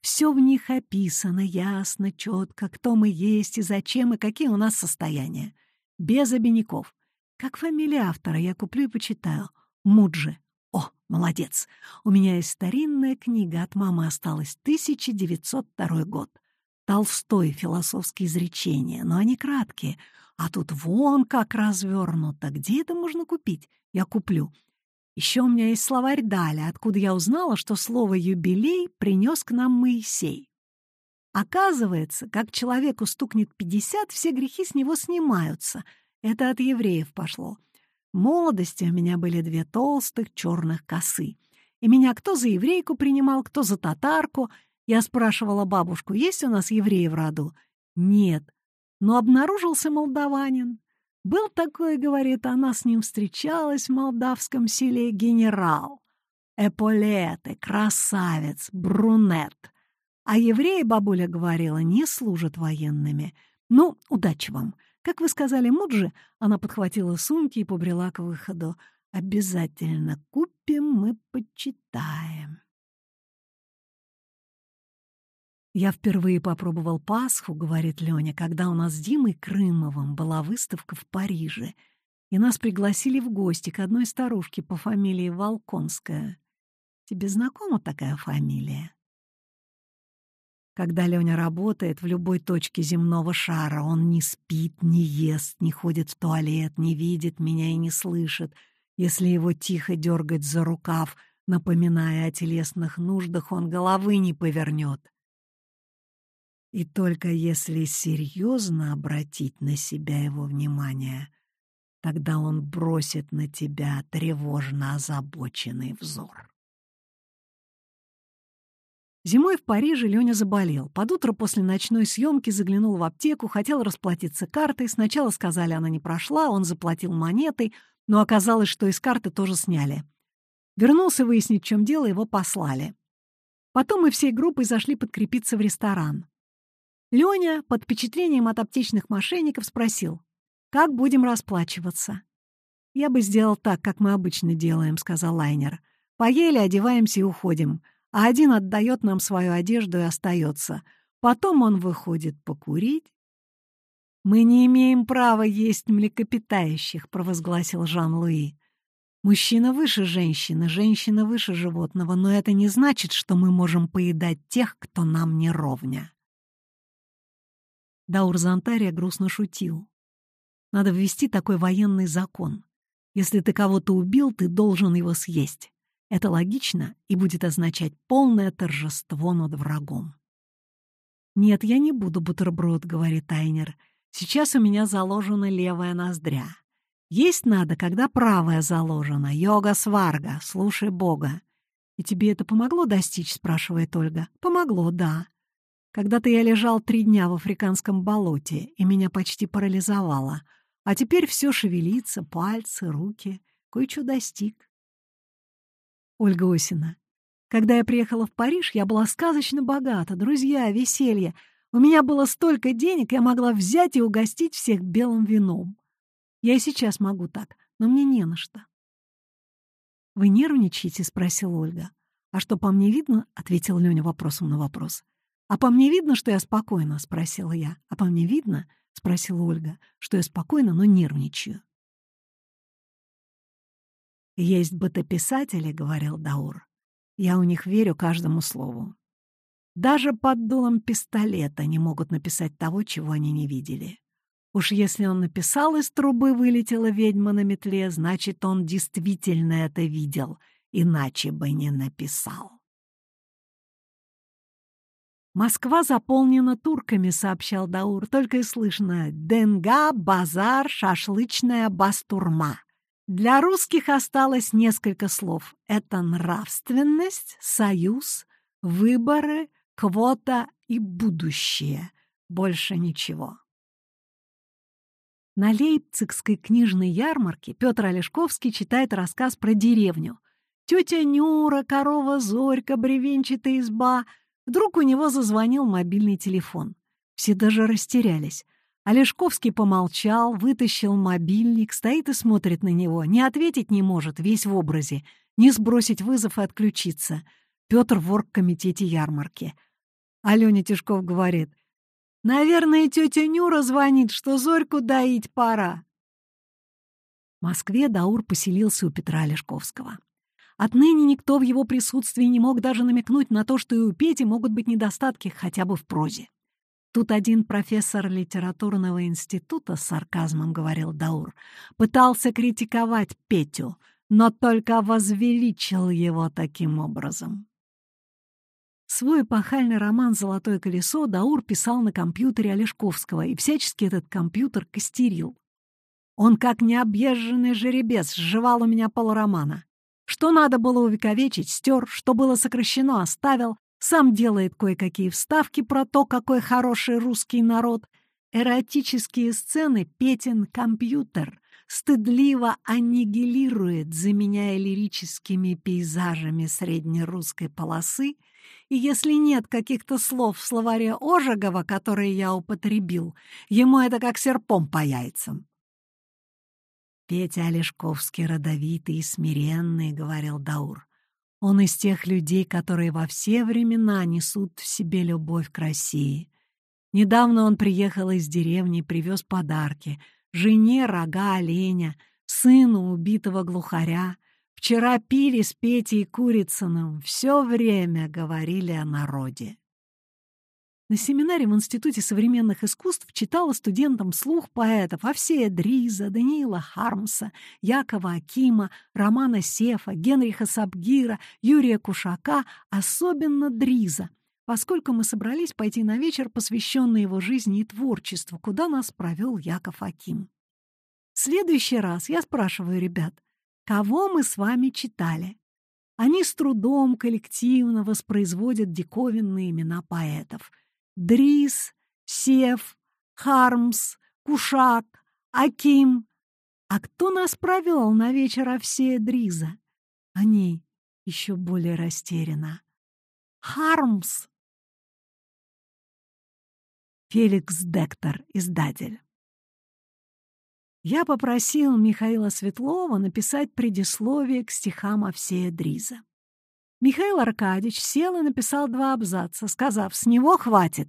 Все в них описано ясно, четко, кто мы есть и зачем, и какие у нас состояния. Без обиняков. Как фамилия автора я куплю и почитаю. Муджи. О, молодец. У меня есть старинная книга от мамы осталась, 1902 год. Толстой философские изречения, но они краткие. А тут вон как развернуто. Где это можно купить? Я куплю. Еще у меня есть словарь Даля, откуда я узнала, что слово «юбилей» принес к нам Моисей. Оказывается, как человеку стукнет пятьдесят, все грехи с него снимаются. Это от евреев пошло. Молодости у меня были две толстых черных косы. И меня кто за еврейку принимал, кто за татарку. Я спрашивала бабушку, есть у нас евреи в роду? Нет. Но обнаружился молдаванин. Был такой, говорит, она с ним встречалась в молдавском селе генерал. Эполеты, красавец, брунет. А евреи, бабуля говорила, не служат военными. Ну, удачи вам. Как вы сказали Муджи, она подхватила сумки и побрела к выходу. Обязательно купим, мы почитаем. «Я впервые попробовал Пасху», — говорит Леня, «когда у нас с Димой Крымовым была выставка в Париже, и нас пригласили в гости к одной старушке по фамилии Волконская. Тебе знакома такая фамилия?» Когда Леня работает в любой точке земного шара, он не спит, не ест, не ходит в туалет, не видит меня и не слышит. Если его тихо дергать за рукав, напоминая о телесных нуждах, он головы не повернет. И только если серьезно обратить на себя его внимание, тогда он бросит на тебя тревожно озабоченный взор. Зимой в Париже Леня заболел. Под утро после ночной съемки заглянул в аптеку, хотел расплатиться картой. Сначала сказали, она не прошла, он заплатил монетой, но оказалось, что из карты тоже сняли. Вернулся выяснить, в чем дело, его послали. Потом мы всей группой зашли подкрепиться в ресторан. Леня под впечатлением от аптечных мошенников спросил, «Как будем расплачиваться?» «Я бы сделал так, как мы обычно делаем», — сказал Лайнер. «Поели, одеваемся и уходим а один отдает нам свою одежду и остается. Потом он выходит покурить. «Мы не имеем права есть млекопитающих», — провозгласил Жан-Луи. «Мужчина выше женщины, женщина выше животного, но это не значит, что мы можем поедать тех, кто нам не ровня». Даур Зантария грустно шутил. «Надо ввести такой военный закон. Если ты кого-то убил, ты должен его съесть. Это логично и будет означать полное торжество над врагом. «Нет, я не буду бутерброд», — говорит Тайнер. «Сейчас у меня заложена левая ноздря. Есть надо, когда правая заложена. Йога-сварга, слушай Бога». «И тебе это помогло достичь?» — спрашивает Ольга. «Помогло, да. Когда-то я лежал три дня в африканском болоте, и меня почти парализовало. А теперь все шевелится, пальцы, руки. Кое-что достиг. Ольга Осина. Когда я приехала в Париж, я была сказочно богата, друзья, веселье. У меня было столько денег, я могла взять и угостить всех белым вином. Я и сейчас могу так, но мне не на что. «Вы нервничаете?» — спросила Ольга. «А что, по мне видно?» — ответил Леня вопросом на вопрос. «А по мне видно, что я спокойна?» — спросила я. «А по мне видно?» — спросила Ольга, что я спокойна, но нервничаю. «Есть бытописатели», — говорил Даур. «Я у них верю каждому слову. Даже под дулом пистолета не могут написать того, чего они не видели. Уж если он написал, из трубы вылетела ведьма на метле, значит, он действительно это видел, иначе бы не написал». «Москва заполнена турками», — сообщал Даур. «Только и слышно «Денга, базар, шашлычная бастурма». Для русских осталось несколько слов. Это нравственность, союз, выборы, квота и будущее. Больше ничего. На Лейпцигской книжной ярмарке Петр Олешковский читает рассказ про деревню. Тетя Нюра, корова Зорька, бревенчатая изба. Вдруг у него зазвонил мобильный телефон. Все даже растерялись. Олешковский помолчал, вытащил мобильник, стоит и смотрит на него. Не ответить не может, весь в образе. Не сбросить вызов и отключиться. Петр в оргкомитете ярмарки. Аленя Тишков говорит. «Наверное, тетя Нюра звонит, что Зорьку доить пора». В Москве Даур поселился у Петра Олешковского. Отныне никто в его присутствии не мог даже намекнуть на то, что и у Пети могут быть недостатки хотя бы в прозе. Тут один профессор литературного института, с сарказмом говорил Даур, пытался критиковать Петю, но только возвеличил его таким образом. Свой эпохальный роман «Золотое колесо» Даур писал на компьютере Олешковского и всячески этот компьютер костерил. Он, как необъезженный жеребец, сживал у меня полромана. Что надо было увековечить, стер, что было сокращено, оставил, сам делает кое-какие вставки про то, какой хороший русский народ. Эротические сцены Петин компьютер стыдливо аннигилирует, заменяя лирическими пейзажами среднерусской полосы, и если нет каких-то слов в словаре Ожегова, которые я употребил, ему это как серпом по яйцам. «Петя Олешковский родовитый и смиренный», — говорил Даур. Он из тех людей, которые во все времена несут в себе любовь к России. Недавно он приехал из деревни и привез подарки. Жене рога оленя, сыну убитого глухаря. Вчера пили с Петей Курицыным, все время говорили о народе. На семинаре в Институте современных искусств читала студентам слух поэтов Овсея Дриза, Даниила Хармса, Якова Акима, Романа Сефа, Генриха Сабгира, Юрия Кушака, особенно Дриза, поскольку мы собрались пойти на вечер, посвященный его жизни и творчеству, куда нас провел Яков Аким. В следующий раз я спрашиваю ребят, кого мы с вами читали? Они с трудом коллективно воспроизводят диковинные имена поэтов. Дрис, Сев, Хармс, Кушак, Аким. А кто нас провел на вечер Овсея Дриза? Они еще более растеряны. Хармс. Феликс Дектор, издатель. Я попросил Михаила Светлова написать предисловие к стихам Овсея Дриза. Михаил Аркадьевич сел и написал два абзаца, сказав, «С него хватит».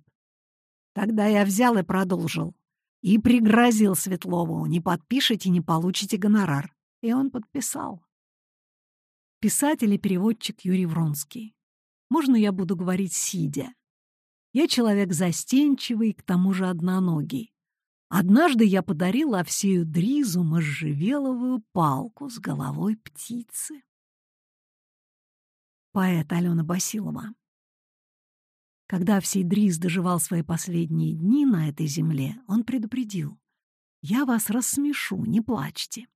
Тогда я взял и продолжил. И пригрозил Светлову, «Не подпишите, не получите гонорар». И он подписал. Писатель и переводчик Юрий Вронский. Можно я буду говорить сидя? Я человек застенчивый, к тому же одноногий. Однажды я подарила Овсею Дризу можжевеловую палку с головой птицы. Поэт Алена Басилова. Когда Овсей Дриз доживал свои последние дни на этой земле, он предупредил. «Я вас рассмешу, не плачьте».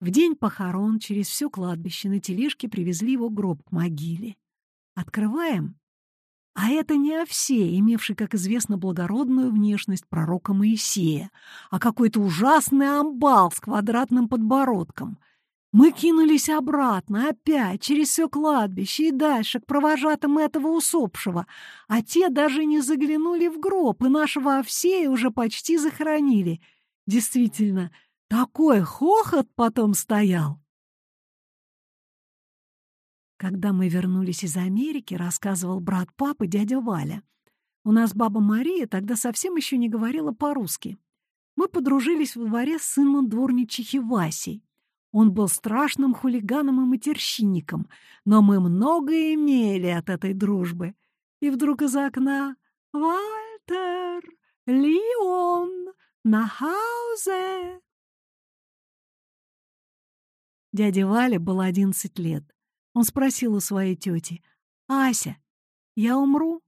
В день похорон через все кладбище на тележке привезли его гроб к могиле. Открываем а это не Овсей, имевший, как известно, благородную внешность пророка Моисея, а какой-то ужасный амбал с квадратным подбородком. Мы кинулись обратно, опять, через все кладбище и дальше, к провожатым этого усопшего, а те даже не заглянули в гроб, и нашего Овсея уже почти захоронили. Действительно, такой хохот потом стоял. Когда мы вернулись из Америки, рассказывал брат папы, дядя Валя. У нас баба Мария тогда совсем еще не говорила по-русски. Мы подружились во дворе с сыном дворничихи Васей. Он был страшным хулиганом и матерщинником, но мы много имели от этой дружбы. И вдруг из окна «Вальтер! Леон! На хаузе!» Дяде Вале было одиннадцать лет. Он спросил у своей тети. «Ася, я умру?»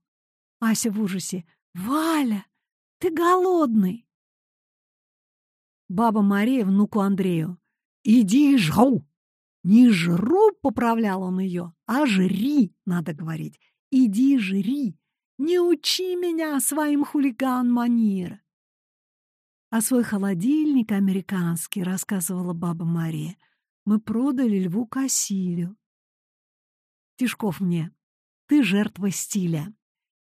Ася в ужасе. «Валя, ты голодный!» Баба Мария внуку Андрею. «Иди жру!» «Не жру!» — поправлял он ее, а «жри!» — надо говорить. «Иди жри! Не учи меня своим хулиган-манир!» А свой холодильник американский, рассказывала баба Мария, мы продали льву Кассилю. Тишков мне. Ты жертва стиля.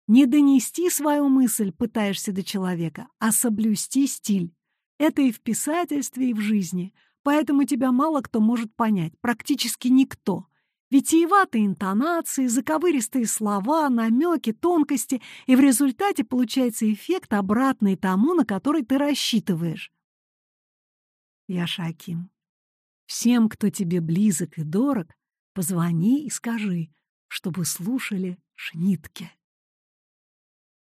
Не донести свою мысль пытаешься до человека, а соблюсти стиль. Это и в писательстве, и в жизни. Поэтому тебя мало кто может понять, практически никто. Витиеватые интонации, заковыристые слова, намеки, тонкости, и в результате получается эффект, обратный тому, на который ты рассчитываешь. Я Шаким. Всем, кто тебе близок и дорог, Позвони и скажи, чтобы слушали шнитки.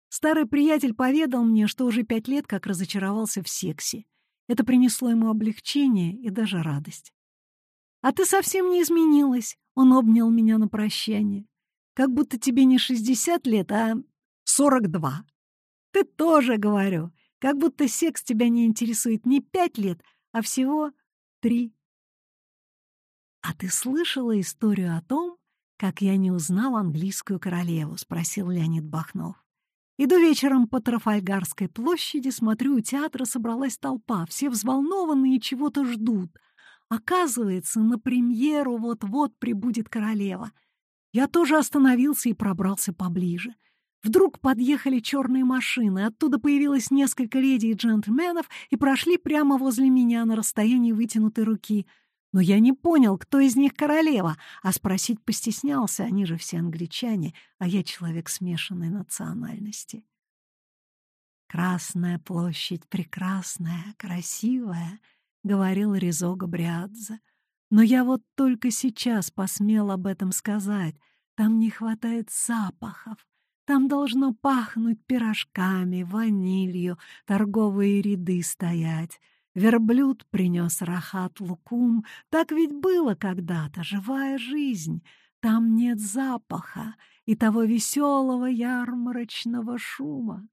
Старый приятель поведал мне, что уже пять лет как разочаровался в сексе. Это принесло ему облегчение и даже радость. «А ты совсем не изменилась», — он обнял меня на прощание. «Как будто тебе не шестьдесят лет, а сорок два». «Ты тоже, говорю, как будто секс тебя не интересует не пять лет, а всего три «А ты слышала историю о том, как я не узнал английскую королеву?» — спросил Леонид Бахнов. Иду вечером по Трафальгарской площади, смотрю, у театра собралась толпа, все взволнованные и чего-то ждут. Оказывается, на премьеру вот-вот прибудет королева. Я тоже остановился и пробрался поближе. Вдруг подъехали черные машины, оттуда появилось несколько леди и джентльменов и прошли прямо возле меня на расстоянии вытянутой руки — но я не понял, кто из них королева, а спросить постеснялся, они же все англичане, а я человек смешанной национальности. «Красная площадь прекрасная, красивая», — говорил Ризо Габриадзе. «Но я вот только сейчас посмел об этом сказать. Там не хватает запахов, Там должно пахнуть пирожками, ванилью, торговые ряды стоять. Верблюд принес рахат лукум. Так ведь было когда-то, живая жизнь. Там нет запаха и того веселого ярмарочного шума.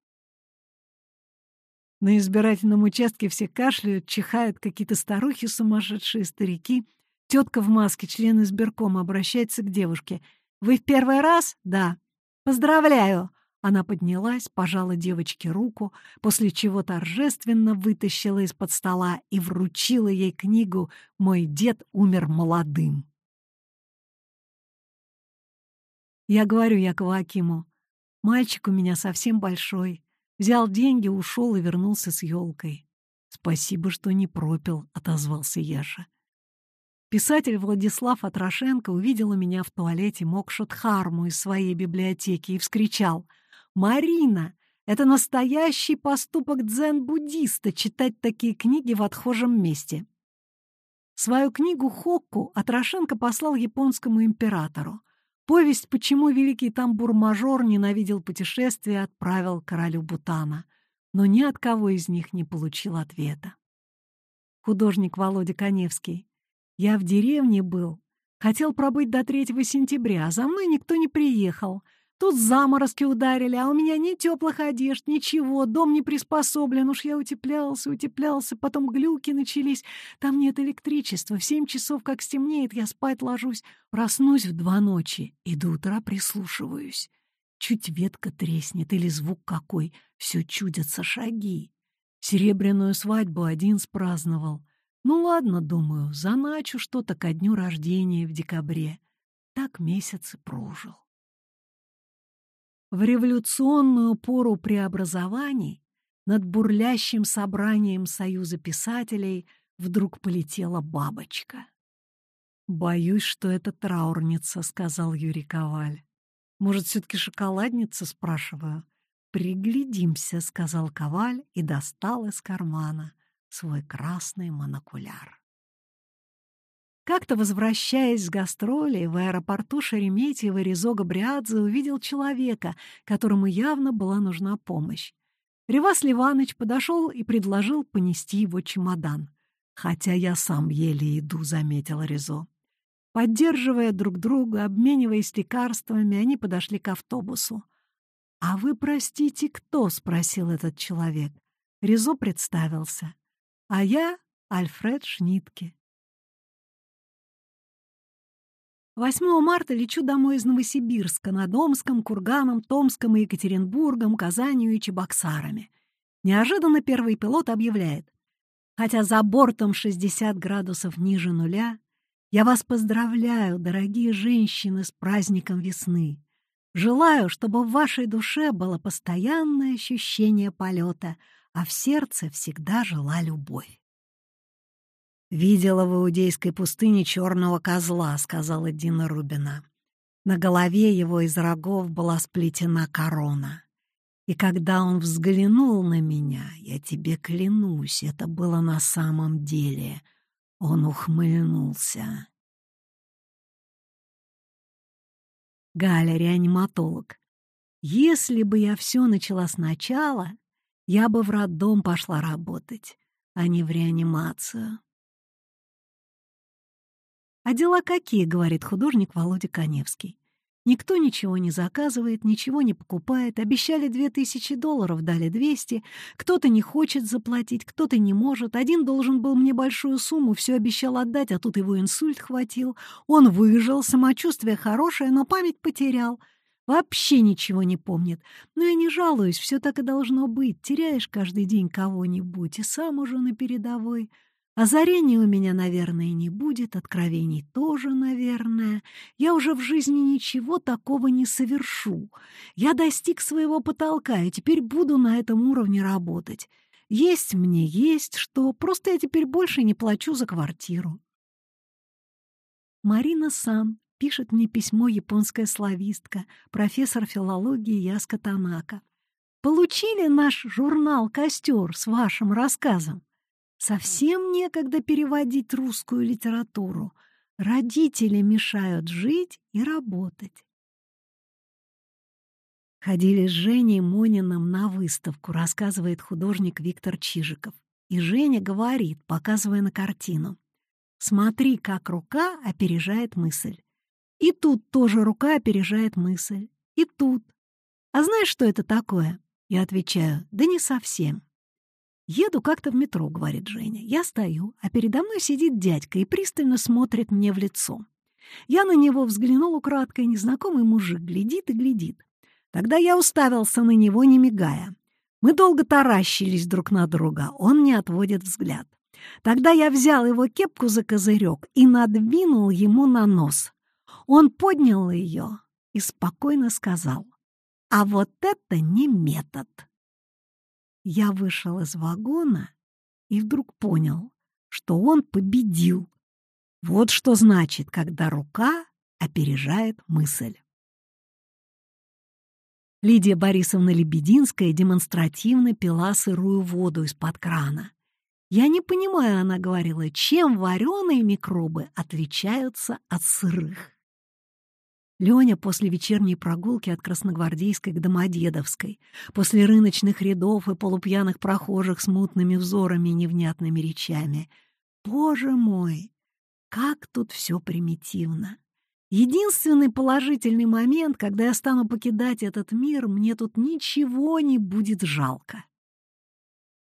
На избирательном участке все кашляют, чихают какие-то старухи, сумасшедшие старики. Тетка в маске, член избиркома, обращается к девушке. «Вы в первый раз?» «Да». «Поздравляю!» Она поднялась, пожала девочке руку, после чего торжественно вытащила из-под стола и вручила ей книгу «Мой дед умер молодым». Я говорю Якову Акиму, «Мальчик у меня совсем большой. Взял деньги, ушел и вернулся с елкой. «Спасибо, что не пропил», — отозвался Яша. Писатель Владислав Атрошенко увидел у меня в туалете Мокшотхарму из своей библиотеки и вскричал «Марина, это настоящий поступок дзен-буддиста читать такие книги в отхожем месте». Свою книгу «Хокку» Атрошенко послал японскому императору. Повесть «Почему великий тамбур-мажор ненавидел путешествия» отправил королю Бутана, но ни от кого из них не получил ответа. Художник Володя Коневский. «Я в деревне был. Хотел пробыть до 3 сентября, а за мной никто не приехал. Тут заморозки ударили, а у меня ни теплых одежд, ничего, дом не приспособлен. Уж я утеплялся, утеплялся, потом глюки начались. Там нет электричества. В семь часов, как стемнеет, я спать ложусь. Проснусь в два ночи и до утра прислушиваюсь. Чуть ветка треснет или звук какой, все чудятся шаги. Серебряную свадьбу один спраздновал. Ну ладно, думаю, заначу что-то ко дню рождения в декабре. Так месяц и прожил. В революционную пору преобразований над бурлящим собранием Союза писателей вдруг полетела бабочка. «Боюсь, что это траурница», — сказал Юрий Коваль. «Может, все-таки шоколадница?» — спрашиваю. «Приглядимся», — сказал Коваль и достал из кармана свой красный монокуляр. Как-то, возвращаясь с гастролей, в аэропорту Шереметьево Резо Габриадзе увидел человека, которому явно была нужна помощь. Ревас Ливаныч подошел и предложил понести его чемодан. «Хотя я сам еле иду», — заметил Резо. Поддерживая друг друга, обмениваясь лекарствами, они подошли к автобусу. «А вы, простите, кто?» — спросил этот человек. Резо представился. «А я Альфред Шнитке». 8 марта лечу домой из Новосибирска над Омском, Курганом, Томском и Екатеринбургом, Казанью и Чебоксарами. Неожиданно первый пилот объявляет. Хотя за бортом 60 градусов ниже нуля, я вас поздравляю, дорогие женщины, с праздником весны. Желаю, чтобы в вашей душе было постоянное ощущение полета, а в сердце всегда жила любовь. «Видела в Иудейской пустыне черного козла», — сказала Дина Рубина. На голове его из рогов была сплетена корона. И когда он взглянул на меня, я тебе клянусь, это было на самом деле. Он ухмыльнулся. Галя, реаниматолог. Если бы я все начала сначала, я бы в роддом пошла работать, а не в реанимацию. «А дела какие?» — говорит художник Володя Коневский. Никто ничего не заказывает, ничего не покупает. Обещали две тысячи долларов, дали двести. Кто-то не хочет заплатить, кто-то не может. Один должен был мне большую сумму, все обещал отдать, а тут его инсульт хватил. Он выжил, самочувствие хорошее, но память потерял. Вообще ничего не помнит. Но я не жалуюсь, все так и должно быть. Теряешь каждый день кого-нибудь, и сам уже на передовой. Озарений у меня, наверное, не будет, откровений тоже, наверное. Я уже в жизни ничего такого не совершу. Я достиг своего потолка, и теперь буду на этом уровне работать. Есть мне, есть что, просто я теперь больше не плачу за квартиру. Марина Сан пишет мне письмо японская славистка, профессор филологии Яска Танака. Получили наш журнал «Костер» с вашим рассказом? Совсем некогда переводить русскую литературу. Родители мешают жить и работать. Ходили с Женей Мониным на выставку, рассказывает художник Виктор Чижиков. И Женя говорит, показывая на картину. Смотри, как рука опережает мысль. И тут тоже рука опережает мысль. И тут. А знаешь, что это такое? Я отвечаю, да не совсем. Еду как-то в метро, говорит Женя. Я стою, а передо мной сидит дядька и пристально смотрит мне в лицо. Я на него взглянул украдкой, незнакомый мужик глядит и глядит. Тогда я уставился на него, не мигая. Мы долго таращились друг на друга, он не отводит взгляд. Тогда я взял его кепку за козырек и надвинул ему на нос. Он поднял ее и спокойно сказал, «А вот это не метод». Я вышел из вагона и вдруг понял, что он победил. Вот что значит, когда рука опережает мысль. Лидия Борисовна Лебединская демонстративно пила сырую воду из-под крана. «Я не понимаю», — она говорила, — «чем вареные микробы отличаются от сырых?» Леня после вечерней прогулки от Красногвардейской к Домодедовской, после рыночных рядов и полупьяных прохожих с мутными взорами и невнятными речами. «Боже мой, как тут все примитивно!» Единственный положительный момент, когда я стану покидать этот мир, мне тут ничего не будет жалко.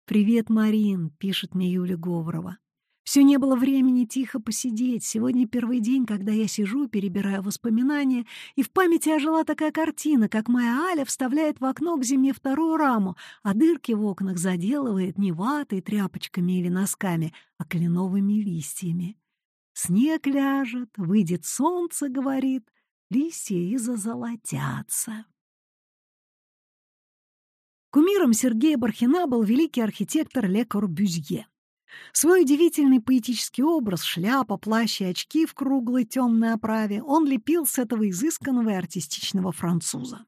«Привет, Марин», — пишет мне Юля Говорова. Все не было времени тихо посидеть. Сегодня первый день, когда я сижу, перебираю воспоминания, и в памяти ожила такая картина, как моя Аля вставляет в окно к зиме вторую раму, а дырки в окнах заделывает не ватой, тряпочками или носками, а кленовыми листьями. Снег ляжет, выйдет солнце, говорит, листья и зазолотятся. Кумиром Сергея Бархина был великий архитектор Ле Корбюзье. Свой удивительный поэтический образ, шляпа, плащ и очки в круглой темной оправе он лепил с этого изысканного и артистичного француза.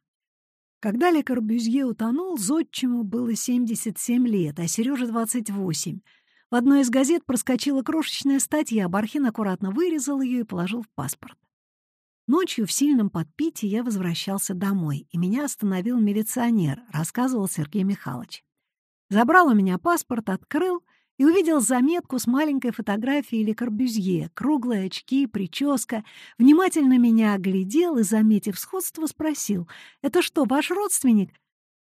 Когда Ле Корбюзье утонул, Зодчему было 77 лет, а Сереже 28, в одной из газет проскочила крошечная статья, Бархин аккуратно вырезал ее и положил в паспорт. Ночью в сильном подпитии я возвращался домой, и меня остановил милиционер, рассказывал Сергей Михайлович. Забрал у меня паспорт, открыл и увидел заметку с маленькой фотографией Ле Корбюзье, круглые очки, прическа, внимательно меня оглядел и, заметив сходство, спросил, «Это что, ваш родственник?»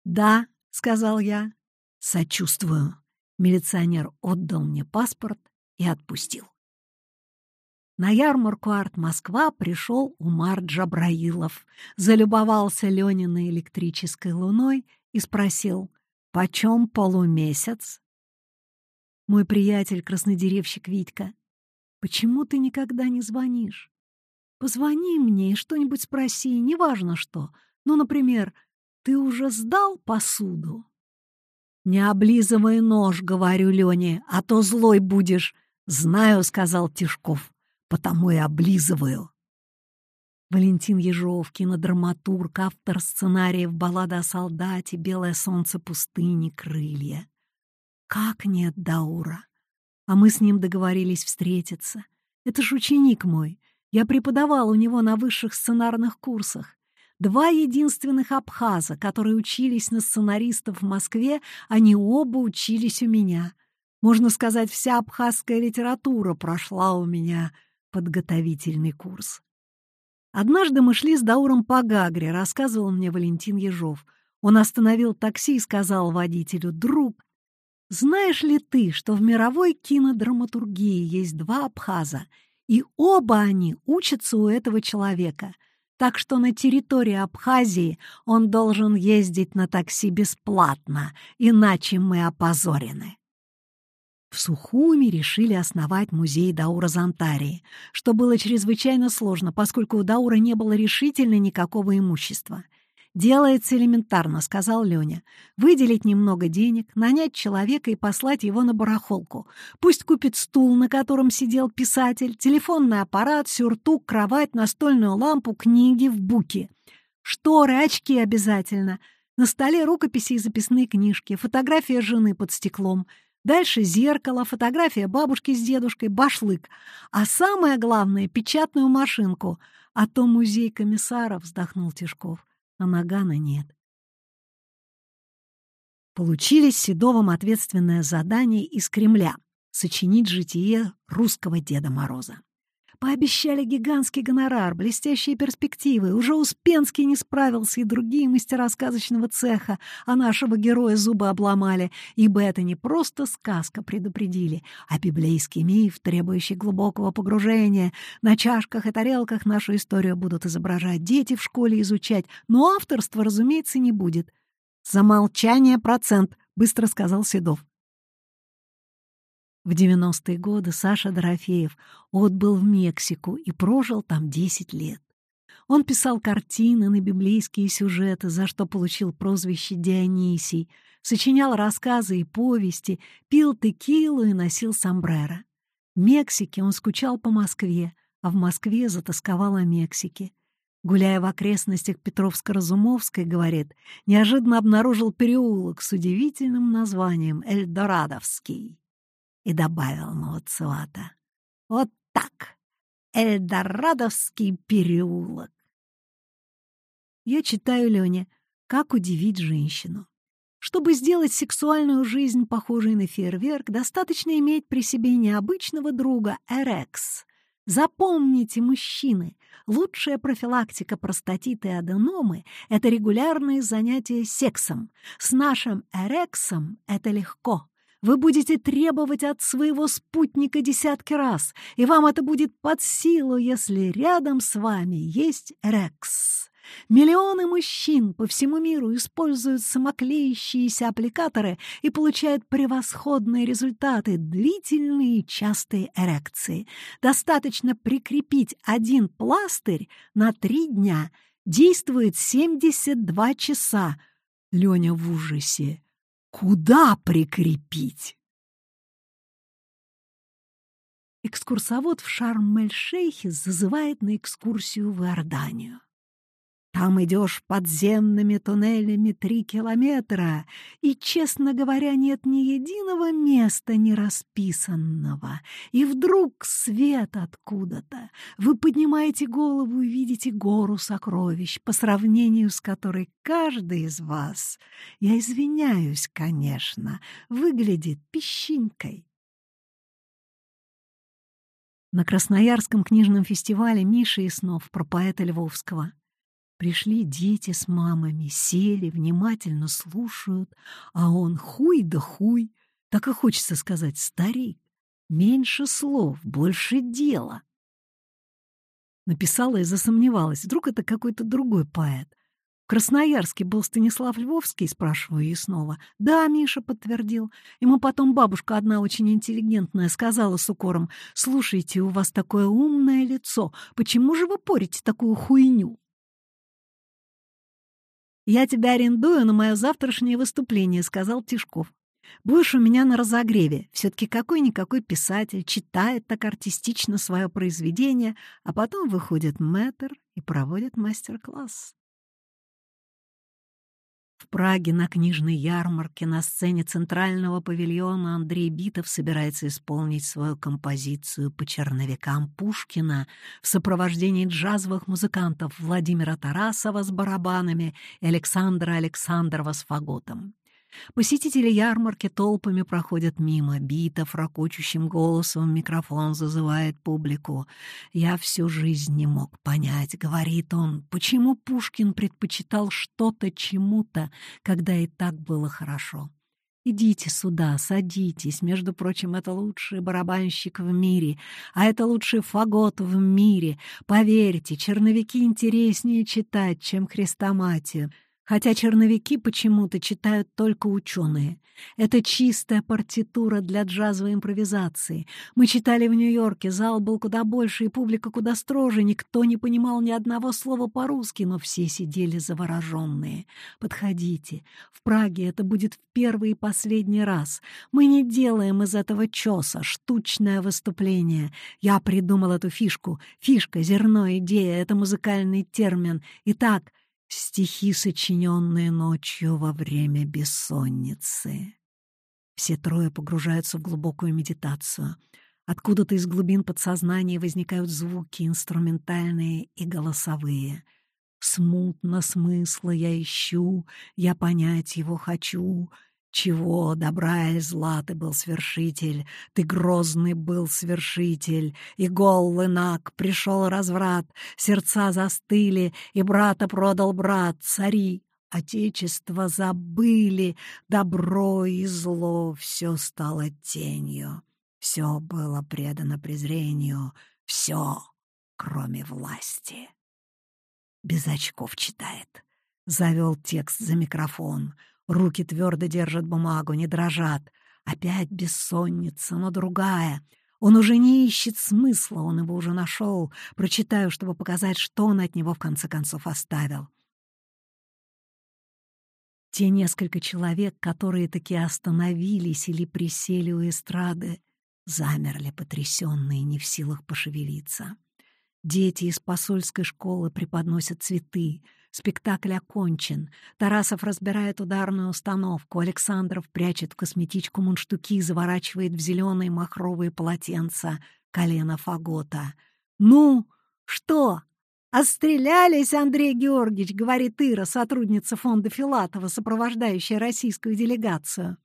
«Да», — сказал я. «Сочувствую», Милиционер отдал мне паспорт и отпустил. На ярмарку «Арт-Москва» пришел Умар Джабраилов, залюбовался Лениной электрической луной и спросил, «Почем полумесяц?» Мой приятель, краснодеревщик Витька, «Почему ты никогда не звонишь? Позвони мне и что-нибудь спроси, неважно что. Ну, например, ты уже сдал посуду?» «Не облизывай нож», — говорю Лене, — «а то злой будешь». «Знаю», — сказал Тишков, — «потому и облизываю». Валентин Ежов, кинодраматург, автор сценариев «Баллада о солдате», «Белое солнце пустыни», «Крылья». Как нет Даура? А мы с ним договорились встретиться. Это ж ученик мой. Я преподавал у него на высших сценарных курсах. Два единственных абхаза, которые учились на сценаристов в Москве, они оба учились у меня. Можно сказать, вся абхазская литература прошла у меня подготовительный курс. Однажды мы шли с Дауром по Гагре, рассказывал мне Валентин Ежов. Он остановил такси и сказал водителю, «Друг, знаешь ли ты, что в мировой кинодраматургии есть два абхаза, и оба они учатся у этого человека — так что на территории Абхазии он должен ездить на такси бесплатно, иначе мы опозорены. В Сухуми решили основать музей Даура Зантарии, что было чрезвычайно сложно, поскольку у Даура не было решительно никакого имущества — «Делается элементарно», — сказал Леня. «Выделить немного денег, нанять человека и послать его на барахолку. Пусть купит стул, на котором сидел писатель, телефонный аппарат, сюртук, кровать, настольную лампу, книги в буке. Шторы, очки обязательно. На столе рукописи и записные книжки, фотография жены под стеклом». Дальше зеркало, фотография бабушки с дедушкой, башлык. А самое главное — печатную машинку. А то музей комиссаров, вздохнул Тишков а Нагана нет. Получили Седовым ответственное задание из Кремля — сочинить житие русского Деда Мороза. Пообещали гигантский гонорар, блестящие перспективы. Уже Успенский не справился, и другие мастера сказочного цеха, а нашего героя зубы обломали, ибо это не просто сказка, предупредили, а библейский миф, требующий глубокого погружения. На чашках и тарелках нашу историю будут изображать, дети в школе изучать, но авторства, разумеется, не будет. «За молчание процент», — быстро сказал Седов. В 90-е годы Саша Дорофеев отбыл в Мексику и прожил там 10 лет. Он писал картины на библейские сюжеты, за что получил прозвище Дионисий, сочинял рассказы и повести, пил текилу и носил сомбреро. В Мексике он скучал по Москве, а в Москве затасковал о Мексике. Гуляя в окрестностях Петровско-Разумовской, говорит, неожиданно обнаружил переулок с удивительным названием Эльдорадовский и добавил Муцуата. «Вот так! Эльдорадовский переулок!» Я читаю Лене «Как удивить женщину». Чтобы сделать сексуальную жизнь похожей на фейерверк, достаточно иметь при себе необычного друга Эрекс. Запомните, мужчины, лучшая профилактика простатита и аденомы — это регулярные занятия сексом. С нашим Эрексом это легко. Вы будете требовать от своего спутника десятки раз, и вам это будет под силу, если рядом с вами есть Рекс. Миллионы мужчин по всему миру используют самоклеящиеся аппликаторы и получают превосходные результаты, длительные и частые эрекции. Достаточно прикрепить один пластырь на три дня. Действует 72 часа. Леня в ужасе. Куда прикрепить? Экскурсовод в Шарм-эль-Шейхе зазывает на экскурсию в Иорданию. Там идешь подземными туннелями три километра, и, честно говоря, нет ни единого места не расписанного. И вдруг свет откуда-то. Вы поднимаете голову и видите гору сокровищ, по сравнению с которой каждый из вас, я извиняюсь, конечно, выглядит песчинкой. На Красноярском книжном фестивале Миша и снов про поэта Львовского — Пришли дети с мамами, сели, внимательно слушают, а он хуй да хуй. Так и хочется сказать «старик». Меньше слов, больше дела. Написала и засомневалась. Вдруг это какой-то другой поэт. В Красноярске был Станислав Львовский, спрашиваю ее снова. Да, Миша подтвердил. Ему потом бабушка одна очень интеллигентная сказала с укором. Слушайте, у вас такое умное лицо. Почему же вы порите такую хуйню? «Я тебя арендую на мое завтрашнее выступление», — сказал Тишков. «Будешь у меня на разогреве. Все-таки какой-никакой писатель читает так артистично свое произведение, а потом выходит мэтр и проводит мастер-класс». Праге на книжной ярмарке на сцене центрального павильона Андрей Битов собирается исполнить свою композицию по черновикам Пушкина в сопровождении джазовых музыкантов Владимира Тарасова с барабанами и Александра Александрова с фаготом. Посетители ярмарки толпами проходят мимо. Битов ракочущим голосом микрофон зазывает публику. «Я всю жизнь не мог понять», — говорит он, «почему Пушкин предпочитал что-то чему-то, когда и так было хорошо». Идите сюда, садитесь. Между прочим, это лучший барабанщик в мире, а это лучший фагот в мире. Поверьте, черновики интереснее читать, чем хрестоматию. Хотя черновики почему-то читают только ученые. Это чистая партитура для джазовой импровизации. Мы читали в Нью-Йорке, зал был куда больше и публика куда строже, никто не понимал ни одного слова по-русски, но все сидели завороженные. Подходите. В Праге это будет в первый и последний раз. Мы не делаем из этого чеса, штучное выступление. Я придумал эту фишку. Фишка, зерно, идея — это музыкальный термин. Итак, стихи, сочиненные ночью во время бессонницы. Все трое погружаются в глубокую медитацию. Откуда-то из глубин подсознания возникают звуки инструментальные и голосовые. Смутно смысла я ищу, я понять его хочу. Чего добра и зла ты был свершитель, Ты грозный был свершитель, И гол инак пришел разврат, Сердца застыли, и брата продал брат, Цари, отечество забыли, Добро и зло все стало тенью, Все было предано презрению, Все, кроме власти. Без очков читает. Завел текст за микрофон — Руки твердо держат бумагу, не дрожат. Опять бессонница, но другая. Он уже не ищет смысла, он его уже нашел. Прочитаю, чтобы показать, что он от него в конце концов оставил. Те несколько человек, которые таки остановились или присели у эстрады, замерли потрясенные, не в силах пошевелиться. Дети из посольской школы преподносят цветы, Спектакль окончен. Тарасов разбирает ударную установку. Александров прячет в косметичку мундштуки, заворачивает в зеленые махровые полотенца колено фагота. «Ну, что?» «Отстрелялись, Андрей Георгиевич», — говорит Ира, сотрудница фонда Филатова, сопровождающая российскую делегацию.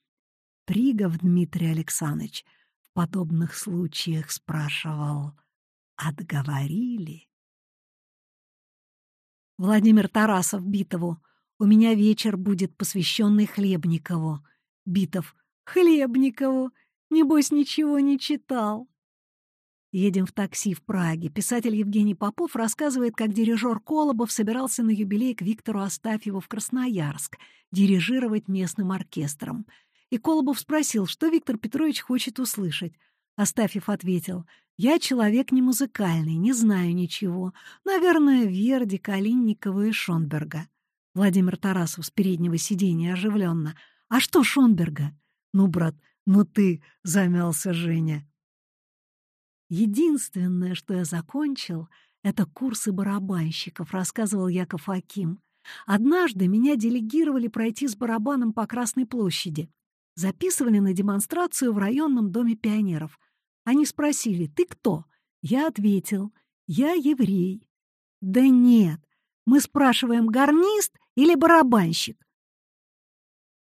Пригов Дмитрий Александрович в подобных случаях спрашивал, «Отговорили?» Владимир Тарасов Битову. У меня вечер будет посвященный Хлебникову. Битов. Хлебникову. Небось, ничего не читал. Едем в такси в Праге. Писатель Евгений Попов рассказывает, как дирижер Колобов собирался на юбилей к Виктору Астафьеву в Красноярск дирижировать местным оркестром. И Колобов спросил, что Виктор Петрович хочет услышать. Астафьев ответил, «Я человек не музыкальный, не знаю ничего. Наверное, Верди, Калинникова и Шонберга». Владимир Тарасов с переднего сиденья оживленно. «А что Шонберга?» «Ну, брат, ну ты», — замялся Женя. «Единственное, что я закончил, — это курсы барабанщиков», — рассказывал Яков Аким. «Однажды меня делегировали пройти с барабаном по Красной площади. Записывали на демонстрацию в районном доме пионеров. Они спросили, ты кто? Я ответил, я еврей. Да нет, мы спрашиваем, гарнист или барабанщик?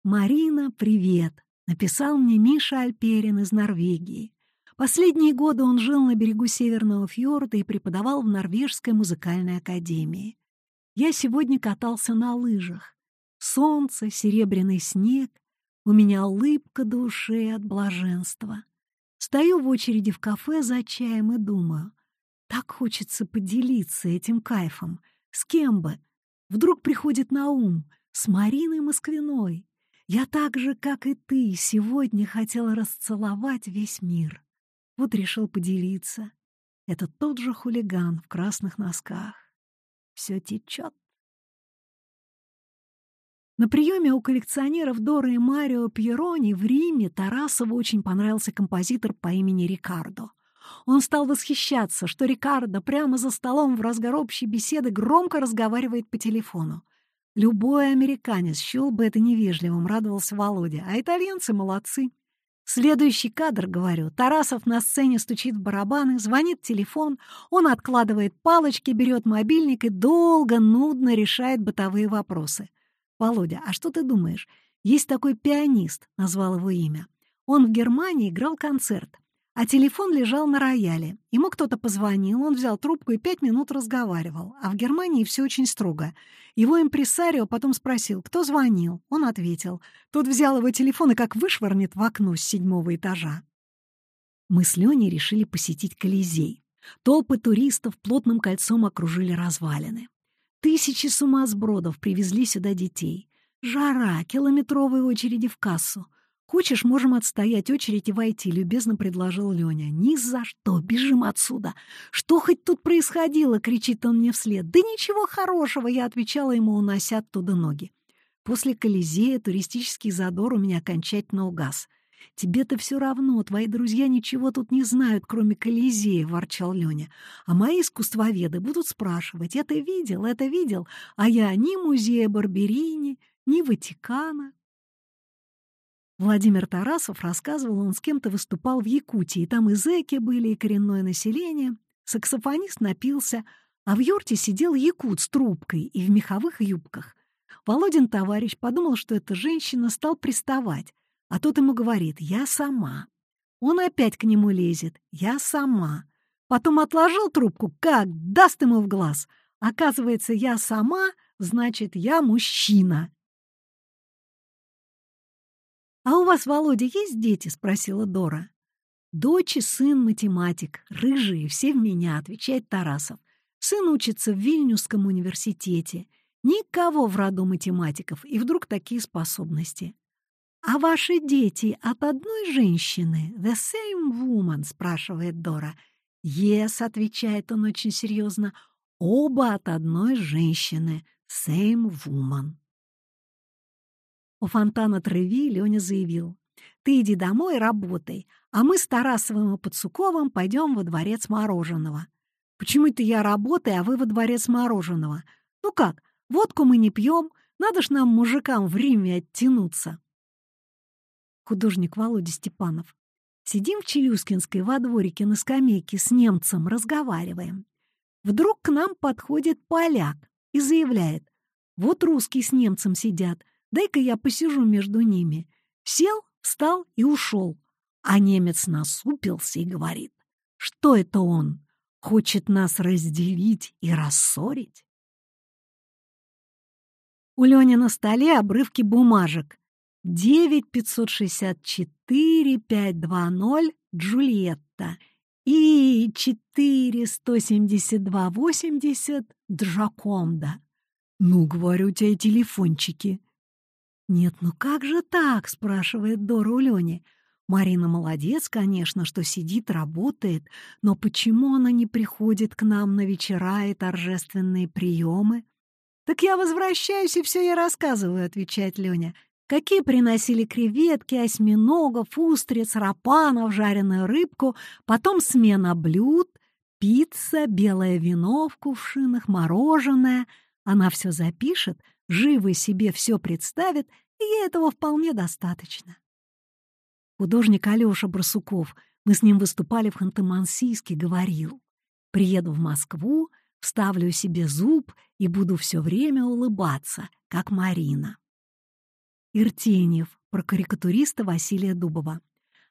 «Марина, привет!» — написал мне Миша Альперин из Норвегии. Последние годы он жил на берегу Северного фьорда и преподавал в Норвежской музыкальной академии. Я сегодня катался на лыжах. Солнце, серебряный снег. У меня улыбка до ушей от блаженства. Стою в очереди в кафе за чаем и думаю, так хочется поделиться этим кайфом. С кем бы? Вдруг приходит на ум, с Мариной Москвиной. Я так же, как и ты, сегодня хотела расцеловать весь мир. Вот решил поделиться. Это тот же хулиган в красных носках. Все течет. На приеме у коллекционеров Доры и Марио Пьерони в Риме Тарасову очень понравился композитор по имени Рикардо. Он стал восхищаться, что Рикардо прямо за столом в разгар общей беседы громко разговаривает по телефону. Любой американец счел бы это невежливым, радовался Володя, а итальянцы молодцы. Следующий кадр, говорю, Тарасов на сцене стучит в барабаны, звонит телефон, он откладывает палочки, берет мобильник и долго, нудно решает бытовые вопросы. «Володя, а что ты думаешь? Есть такой пианист», — назвал его имя. Он в Германии играл концерт, а телефон лежал на рояле. Ему кто-то позвонил, он взял трубку и пять минут разговаривал. А в Германии все очень строго. Его импресарио потом спросил, кто звонил. Он ответил. Тот взял его телефон и как вышвырнет в окно с седьмого этажа. Мы с Леней решили посетить Колизей. Толпы туристов плотным кольцом окружили развалины. Тысячи сумасбродов привезли сюда детей. Жара, километровые очереди в кассу. Хочешь, можем отстоять очередь и войти, любезно предложил Леня. Ни за что, бежим отсюда. Что хоть тут происходило, кричит он мне вслед. Да ничего хорошего, я отвечала ему, унося оттуда ноги. После Колизея туристический задор у меня окончательно угас. «Тебе-то все равно, твои друзья ничего тут не знают, кроме Колизея», — ворчал Леня. «А мои искусствоведы будут спрашивать, это видел, это видел, а я ни музея Барберини, ни Ватикана». Владимир Тарасов рассказывал, он с кем-то выступал в Якутии, там и зэки были, и коренное население. Саксофонист напился, а в юрте сидел якут с трубкой и в меховых юбках. Володин товарищ подумал, что эта женщина, стал приставать, а тот ему говорит «я сама». Он опять к нему лезет «я сама». Потом отложил трубку, как даст ему в глаз. Оказывается, я сама, значит, я мужчина. «А у вас, Володя, есть дети?» — спросила Дора. «Дочь и сын математик, рыжие, все в меня», — отвечает Тарасов. «Сын учится в Вильнюсском университете. Никого в роду математиков, и вдруг такие способности». «А ваши дети от одной женщины? The same woman?» — спрашивает Дора. «Yes», — отвечает он очень серьезно, — «оба от одной женщины. Same woman». У фонтана Треви Леня заявил. «Ты иди домой, работай, а мы с Тарасовым и Подсуковым пойдем во дворец мороженого». «Почему это я работаю, а вы во дворец мороженого?» «Ну как, водку мы не пьем, надо ж нам, мужикам, в Риме оттянуться». Художник Володя Степанов. Сидим в Челюскинской во дворике на скамейке с немцем, разговариваем. Вдруг к нам подходит поляк и заявляет, вот русские с немцем сидят, дай-ка я посижу между ними. Сел, встал и ушел. А немец насупился и говорит, что это он, хочет нас разделить и рассорить? У Лёни на столе обрывки бумажек. 9564520 Джульетта и 417280 Джаконда. Ну, говорю, у тебя телефончики. Нет, ну как же так, спрашивает Дора у Лёни. Марина молодец, конечно, что сидит, работает, но почему она не приходит к нам на вечера и торжественные приемы? «Так я возвращаюсь и все ей рассказываю», — отвечает Леня. Какие приносили креветки, осьминогов, устриц, рапанов, жареную рыбку, потом смена блюд, пицца, белое вино в кувшинах, мороженое. Она все запишет, живо себе все представит, и ей этого вполне достаточно. Художник Алёша Барсуков, мы с ним выступали в Ханты-Мансийске, говорил, «Приеду в Москву, вставлю себе зуб и буду все время улыбаться, как Марина». Иртеньев, про карикатуриста Василия Дубова.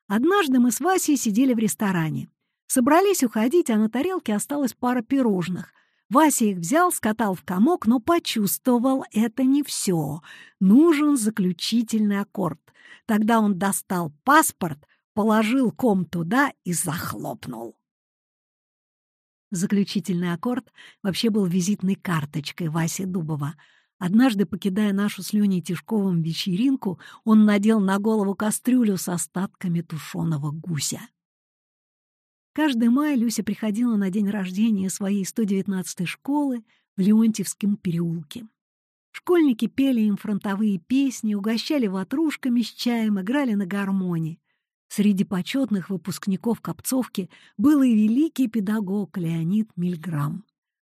Однажды мы с Васей сидели в ресторане. Собрались уходить, а на тарелке осталась пара пирожных. Вася их взял, скатал в комок, но почувствовал, это не все. Нужен заключительный аккорд. Тогда он достал паспорт, положил ком туда и захлопнул. Заключительный аккорд вообще был визитной карточкой Васи Дубова — Однажды, покидая нашу с Леней Тишковым вечеринку, он надел на голову кастрюлю с остатками тушеного гуся. Каждый май Люся приходила на день рождения своей 119-й школы в Леонтьевском переулке. Школьники пели им фронтовые песни, угощали ватрушками с чаем, играли на гармоне. Среди почетных выпускников Копцовки был и великий педагог Леонид Мильграм.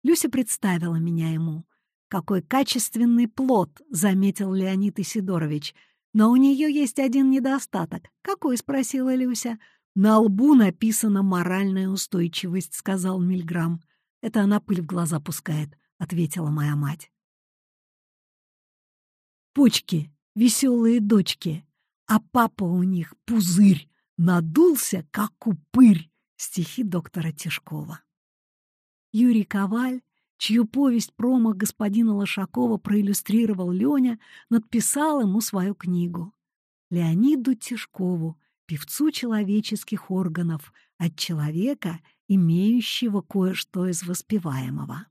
Люся представила меня ему — «Какой качественный плод!» — заметил Леонид Исидорович. «Но у нее есть один недостаток». «Какой?» — спросила Люся. «На лбу написана моральная устойчивость», — сказал Мильграм. «Это она пыль в глаза пускает», — ответила моя мать. Почки, веселые дочки, а папа у них пузырь, надулся, как упырь. Стихи доктора Тишкова. Юрий Коваль чью повесть «Промах господина Лошакова» проиллюстрировал Леня, надписал ему свою книгу. Леониду Тишкову, певцу человеческих органов, от человека, имеющего кое-что из воспеваемого.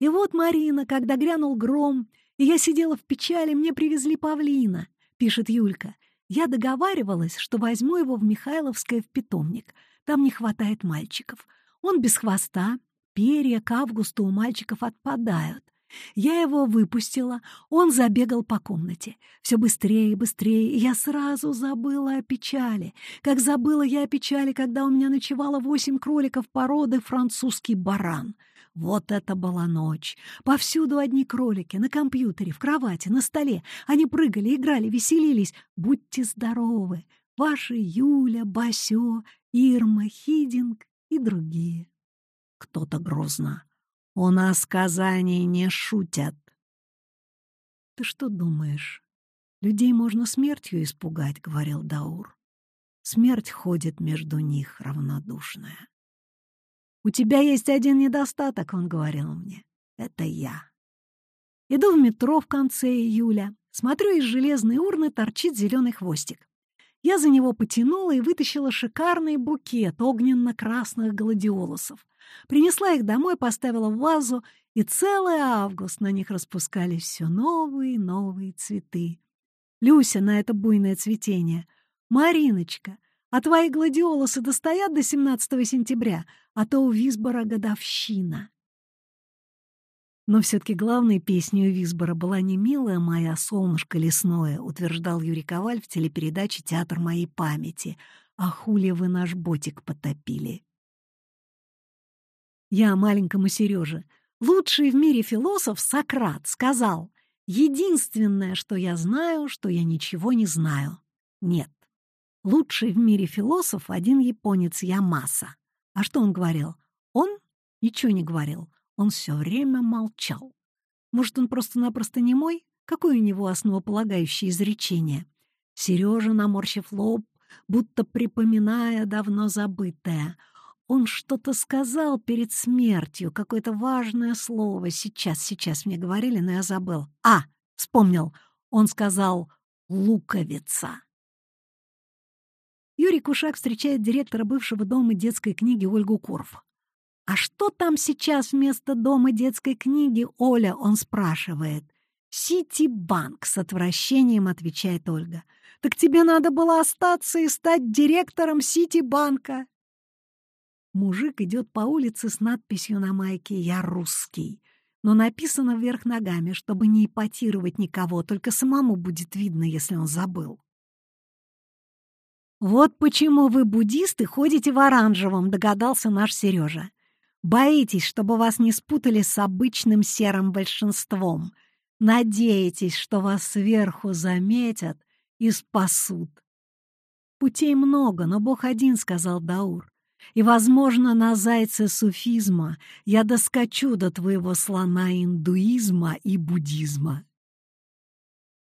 И вот, Марина, когда грянул гром, и я сидела в печали, мне привезли павлина, пишет Юлька. Я договаривалась, что возьму его в Михайловское в питомник. Там не хватает мальчиков. Он без хвоста, перья к августу у мальчиков отпадают. Я его выпустила, он забегал по комнате. Все быстрее и быстрее, я сразу забыла о печали. Как забыла я о печали, когда у меня ночевало восемь кроликов породы французский баран. Вот это была ночь. Повсюду одни кролики, на компьютере, в кровати, на столе. Они прыгали, играли, веселились. Будьте здоровы, ваши Юля, Басё, Ирма, Хидинг и другие кто-то грозно. «У нас Казани не шутят. ты что думаешь? Людей можно смертью испугать, — говорил Даур. Смерть ходит между них равнодушная. «У тебя есть один недостаток», — он говорил мне. «Это я». Иду в метро в конце июля. Смотрю, из железной урны торчит зеленый хвостик. Я за него потянула и вытащила шикарный букет огненно-красных гладиолусов. Принесла их домой, поставила в вазу, и целый август на них распускались все новые и новые цветы. Люся на это буйное цветение. «Мариночка, а твои гладиолусы достоят до 17 сентября, а то у Висбора годовщина». Но все-таки главной песней Висбора была не «Милая моя солнышко лесное», утверждал Юрий Коваль в телепередаче «Театр моей памяти», а хули вы наш ботик потопили. Я маленькому Сереже. Лучший в мире философ Сократ сказал, «Единственное, что я знаю, что я ничего не знаю». Нет. Лучший в мире философ один японец Ямаса. А что он говорил? Он ничего не говорил. Он все время молчал. Может, он просто-напросто не мой? Какое у него основополагающее изречение? Сережа, наморщив лоб, будто припоминая давно забытое. Он что-то сказал перед смертью, какое-то важное слово. Сейчас, сейчас мне говорили, но я забыл. А, вспомнил. Он сказал «луковица». Юрий Кушак встречает директора бывшего дома детской книги Ольгу Корф. «А что там сейчас вместо дома детской книги, Оля?» — он спрашивает. «Сити-банк», — с отвращением отвечает Ольга. «Так тебе надо было остаться и стать директором Сити-банка». Мужик идет по улице с надписью на майке «Я русский», но написано вверх ногами, чтобы не ипотировать никого, только самому будет видно, если он забыл. «Вот почему вы, буддисты, ходите в оранжевом», — догадался наш Сережа. Боитесь, чтобы вас не спутали с обычным серым большинством. Надеетесь, что вас сверху заметят и спасут. Путей много, но Бог один, — сказал Даур. И, возможно, на зайце суфизма я доскочу до твоего слона индуизма и буддизма.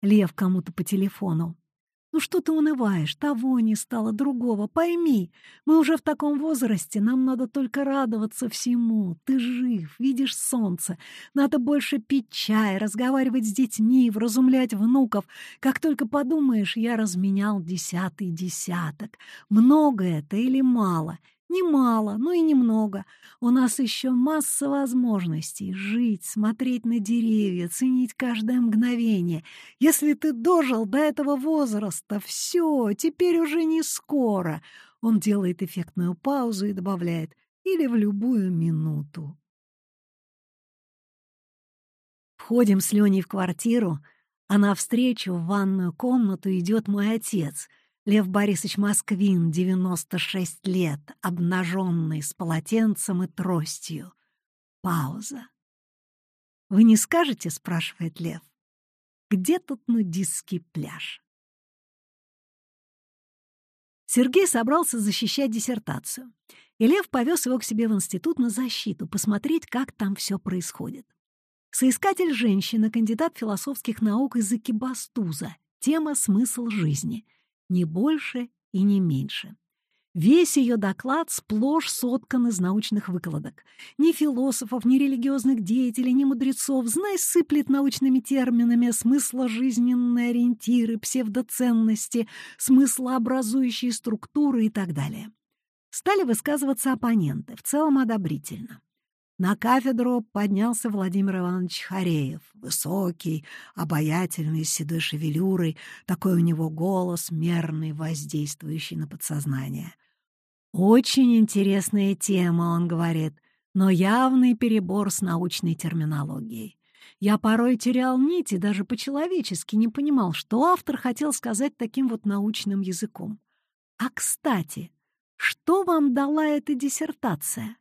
Лев кому-то по телефону. Ну что ты унываешь? Того не стало, другого. Пойми, мы уже в таком возрасте, нам надо только радоваться всему. Ты жив, видишь солнце. Надо больше пить чай, разговаривать с детьми, вразумлять внуков. Как только подумаешь, я разменял десятый десяток. Много это или мало? Немало, но и немного. У нас еще масса возможностей жить, смотреть на деревья, ценить каждое мгновение. Если ты дожил до этого возраста, все, теперь уже не скоро. Он делает эффектную паузу и добавляет «или в любую минуту». Входим с Леней в квартиру, а навстречу в ванную комнату идет мой отец — Лев Борисович Москвин, 96 лет, обнаженный, с полотенцем и тростью. Пауза. «Вы не скажете?» — спрашивает Лев. «Где тут нудистский пляж?» Сергей собрался защищать диссертацию, и Лев повез его к себе в институт на защиту, посмотреть, как там все происходит. Соискатель женщина, кандидат философских наук из Экибастуза. Тема «Смысл жизни» не больше и не меньше. Весь ее доклад сплошь соткан из научных выкладок. Ни философов, ни религиозных деятелей, ни мудрецов, знай, сыплет научными терминами смысложизненные ориентиры, псевдоценности, смыслообразующие структуры и так далее. Стали высказываться оппоненты, в целом одобрительно. На кафедру поднялся Владимир Иванович Хареев, высокий, обаятельный, с седой шевелюрой, такой у него голос, мерный, воздействующий на подсознание. «Очень интересная тема», — он говорит, но явный перебор с научной терминологией. Я порой терял нить и даже по-человечески не понимал, что автор хотел сказать таким вот научным языком. А, кстати, что вам дала эта диссертация?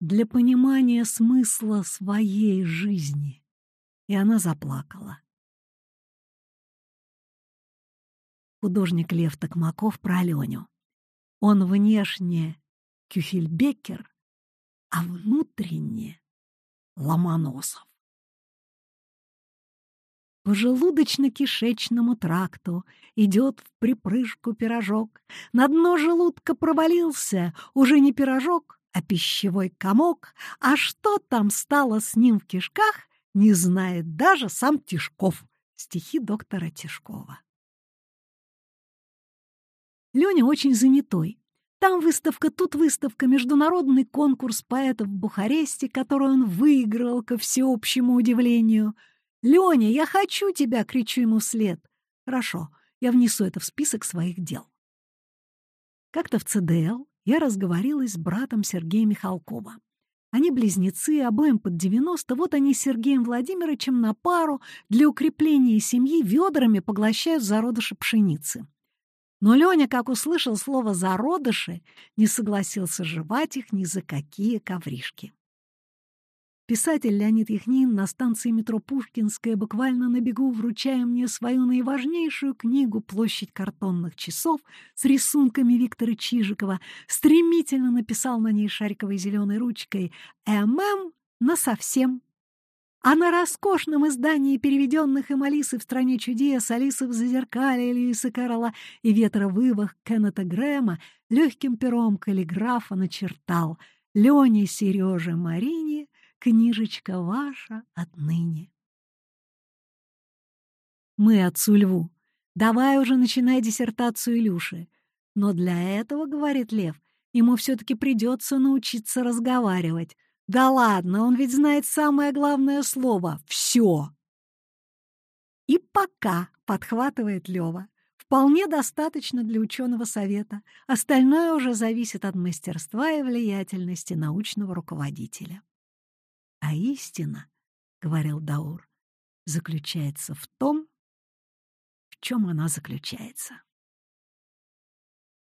Для понимания смысла своей жизни. И она заплакала. Художник Лев Токмаков про Аленю. Он внешне Кюфельбекер, а внутренне Ломоносов. По желудочно-кишечному тракту идет в припрыжку пирожок. На дно желудка провалился уже не пирожок, а пищевой комок. А что там стало с ним в кишках, не знает даже сам Тишков. Стихи доктора Тишкова. Леня очень занятой. Там выставка, тут выставка, международный конкурс поэтов в Бухаресте, который он выиграл ко всеобщему удивлению — «Леня, я хочу тебя!» — кричу ему вслед. «Хорошо, я внесу это в список своих дел». Как-то в ЦДЛ я разговорилась с братом Сергея Михалкова. Они близнецы, обоим под 90, вот они с Сергеем Владимировичем на пару для укрепления семьи ведрами поглощают зародыши пшеницы. Но Леня, как услышал слово «зародыши», не согласился жевать их ни за какие ковришки. Писатель Леонид Яхнин на станции метро Пушкинская буквально на бегу, вручая мне свою наиважнейшую книгу «Площадь картонных часов» с рисунками Виктора Чижикова, стремительно написал на ней шариковой зеленой ручкой «ММ насовсем». А на роскошном издании переведенных им Алисы в «Стране чудес», Алисы в «Зазеркале» Льюиса Кэрролла и «Ветровывах» Кеннета Грэма легким пером каллиграфа начертал «Лене, Сереже, Марине» книжечка ваша отныне. Мы отцу Льву. Давай уже начинай диссертацию Илюши. Но для этого, говорит Лев, ему все-таки придется научиться разговаривать. Да ладно, он ведь знает самое главное слово — «все». И пока, подхватывает Лева, вполне достаточно для ученого совета. Остальное уже зависит от мастерства и влиятельности научного руководителя. А истина, — говорил Даур, — заключается в том, в чем она заключается.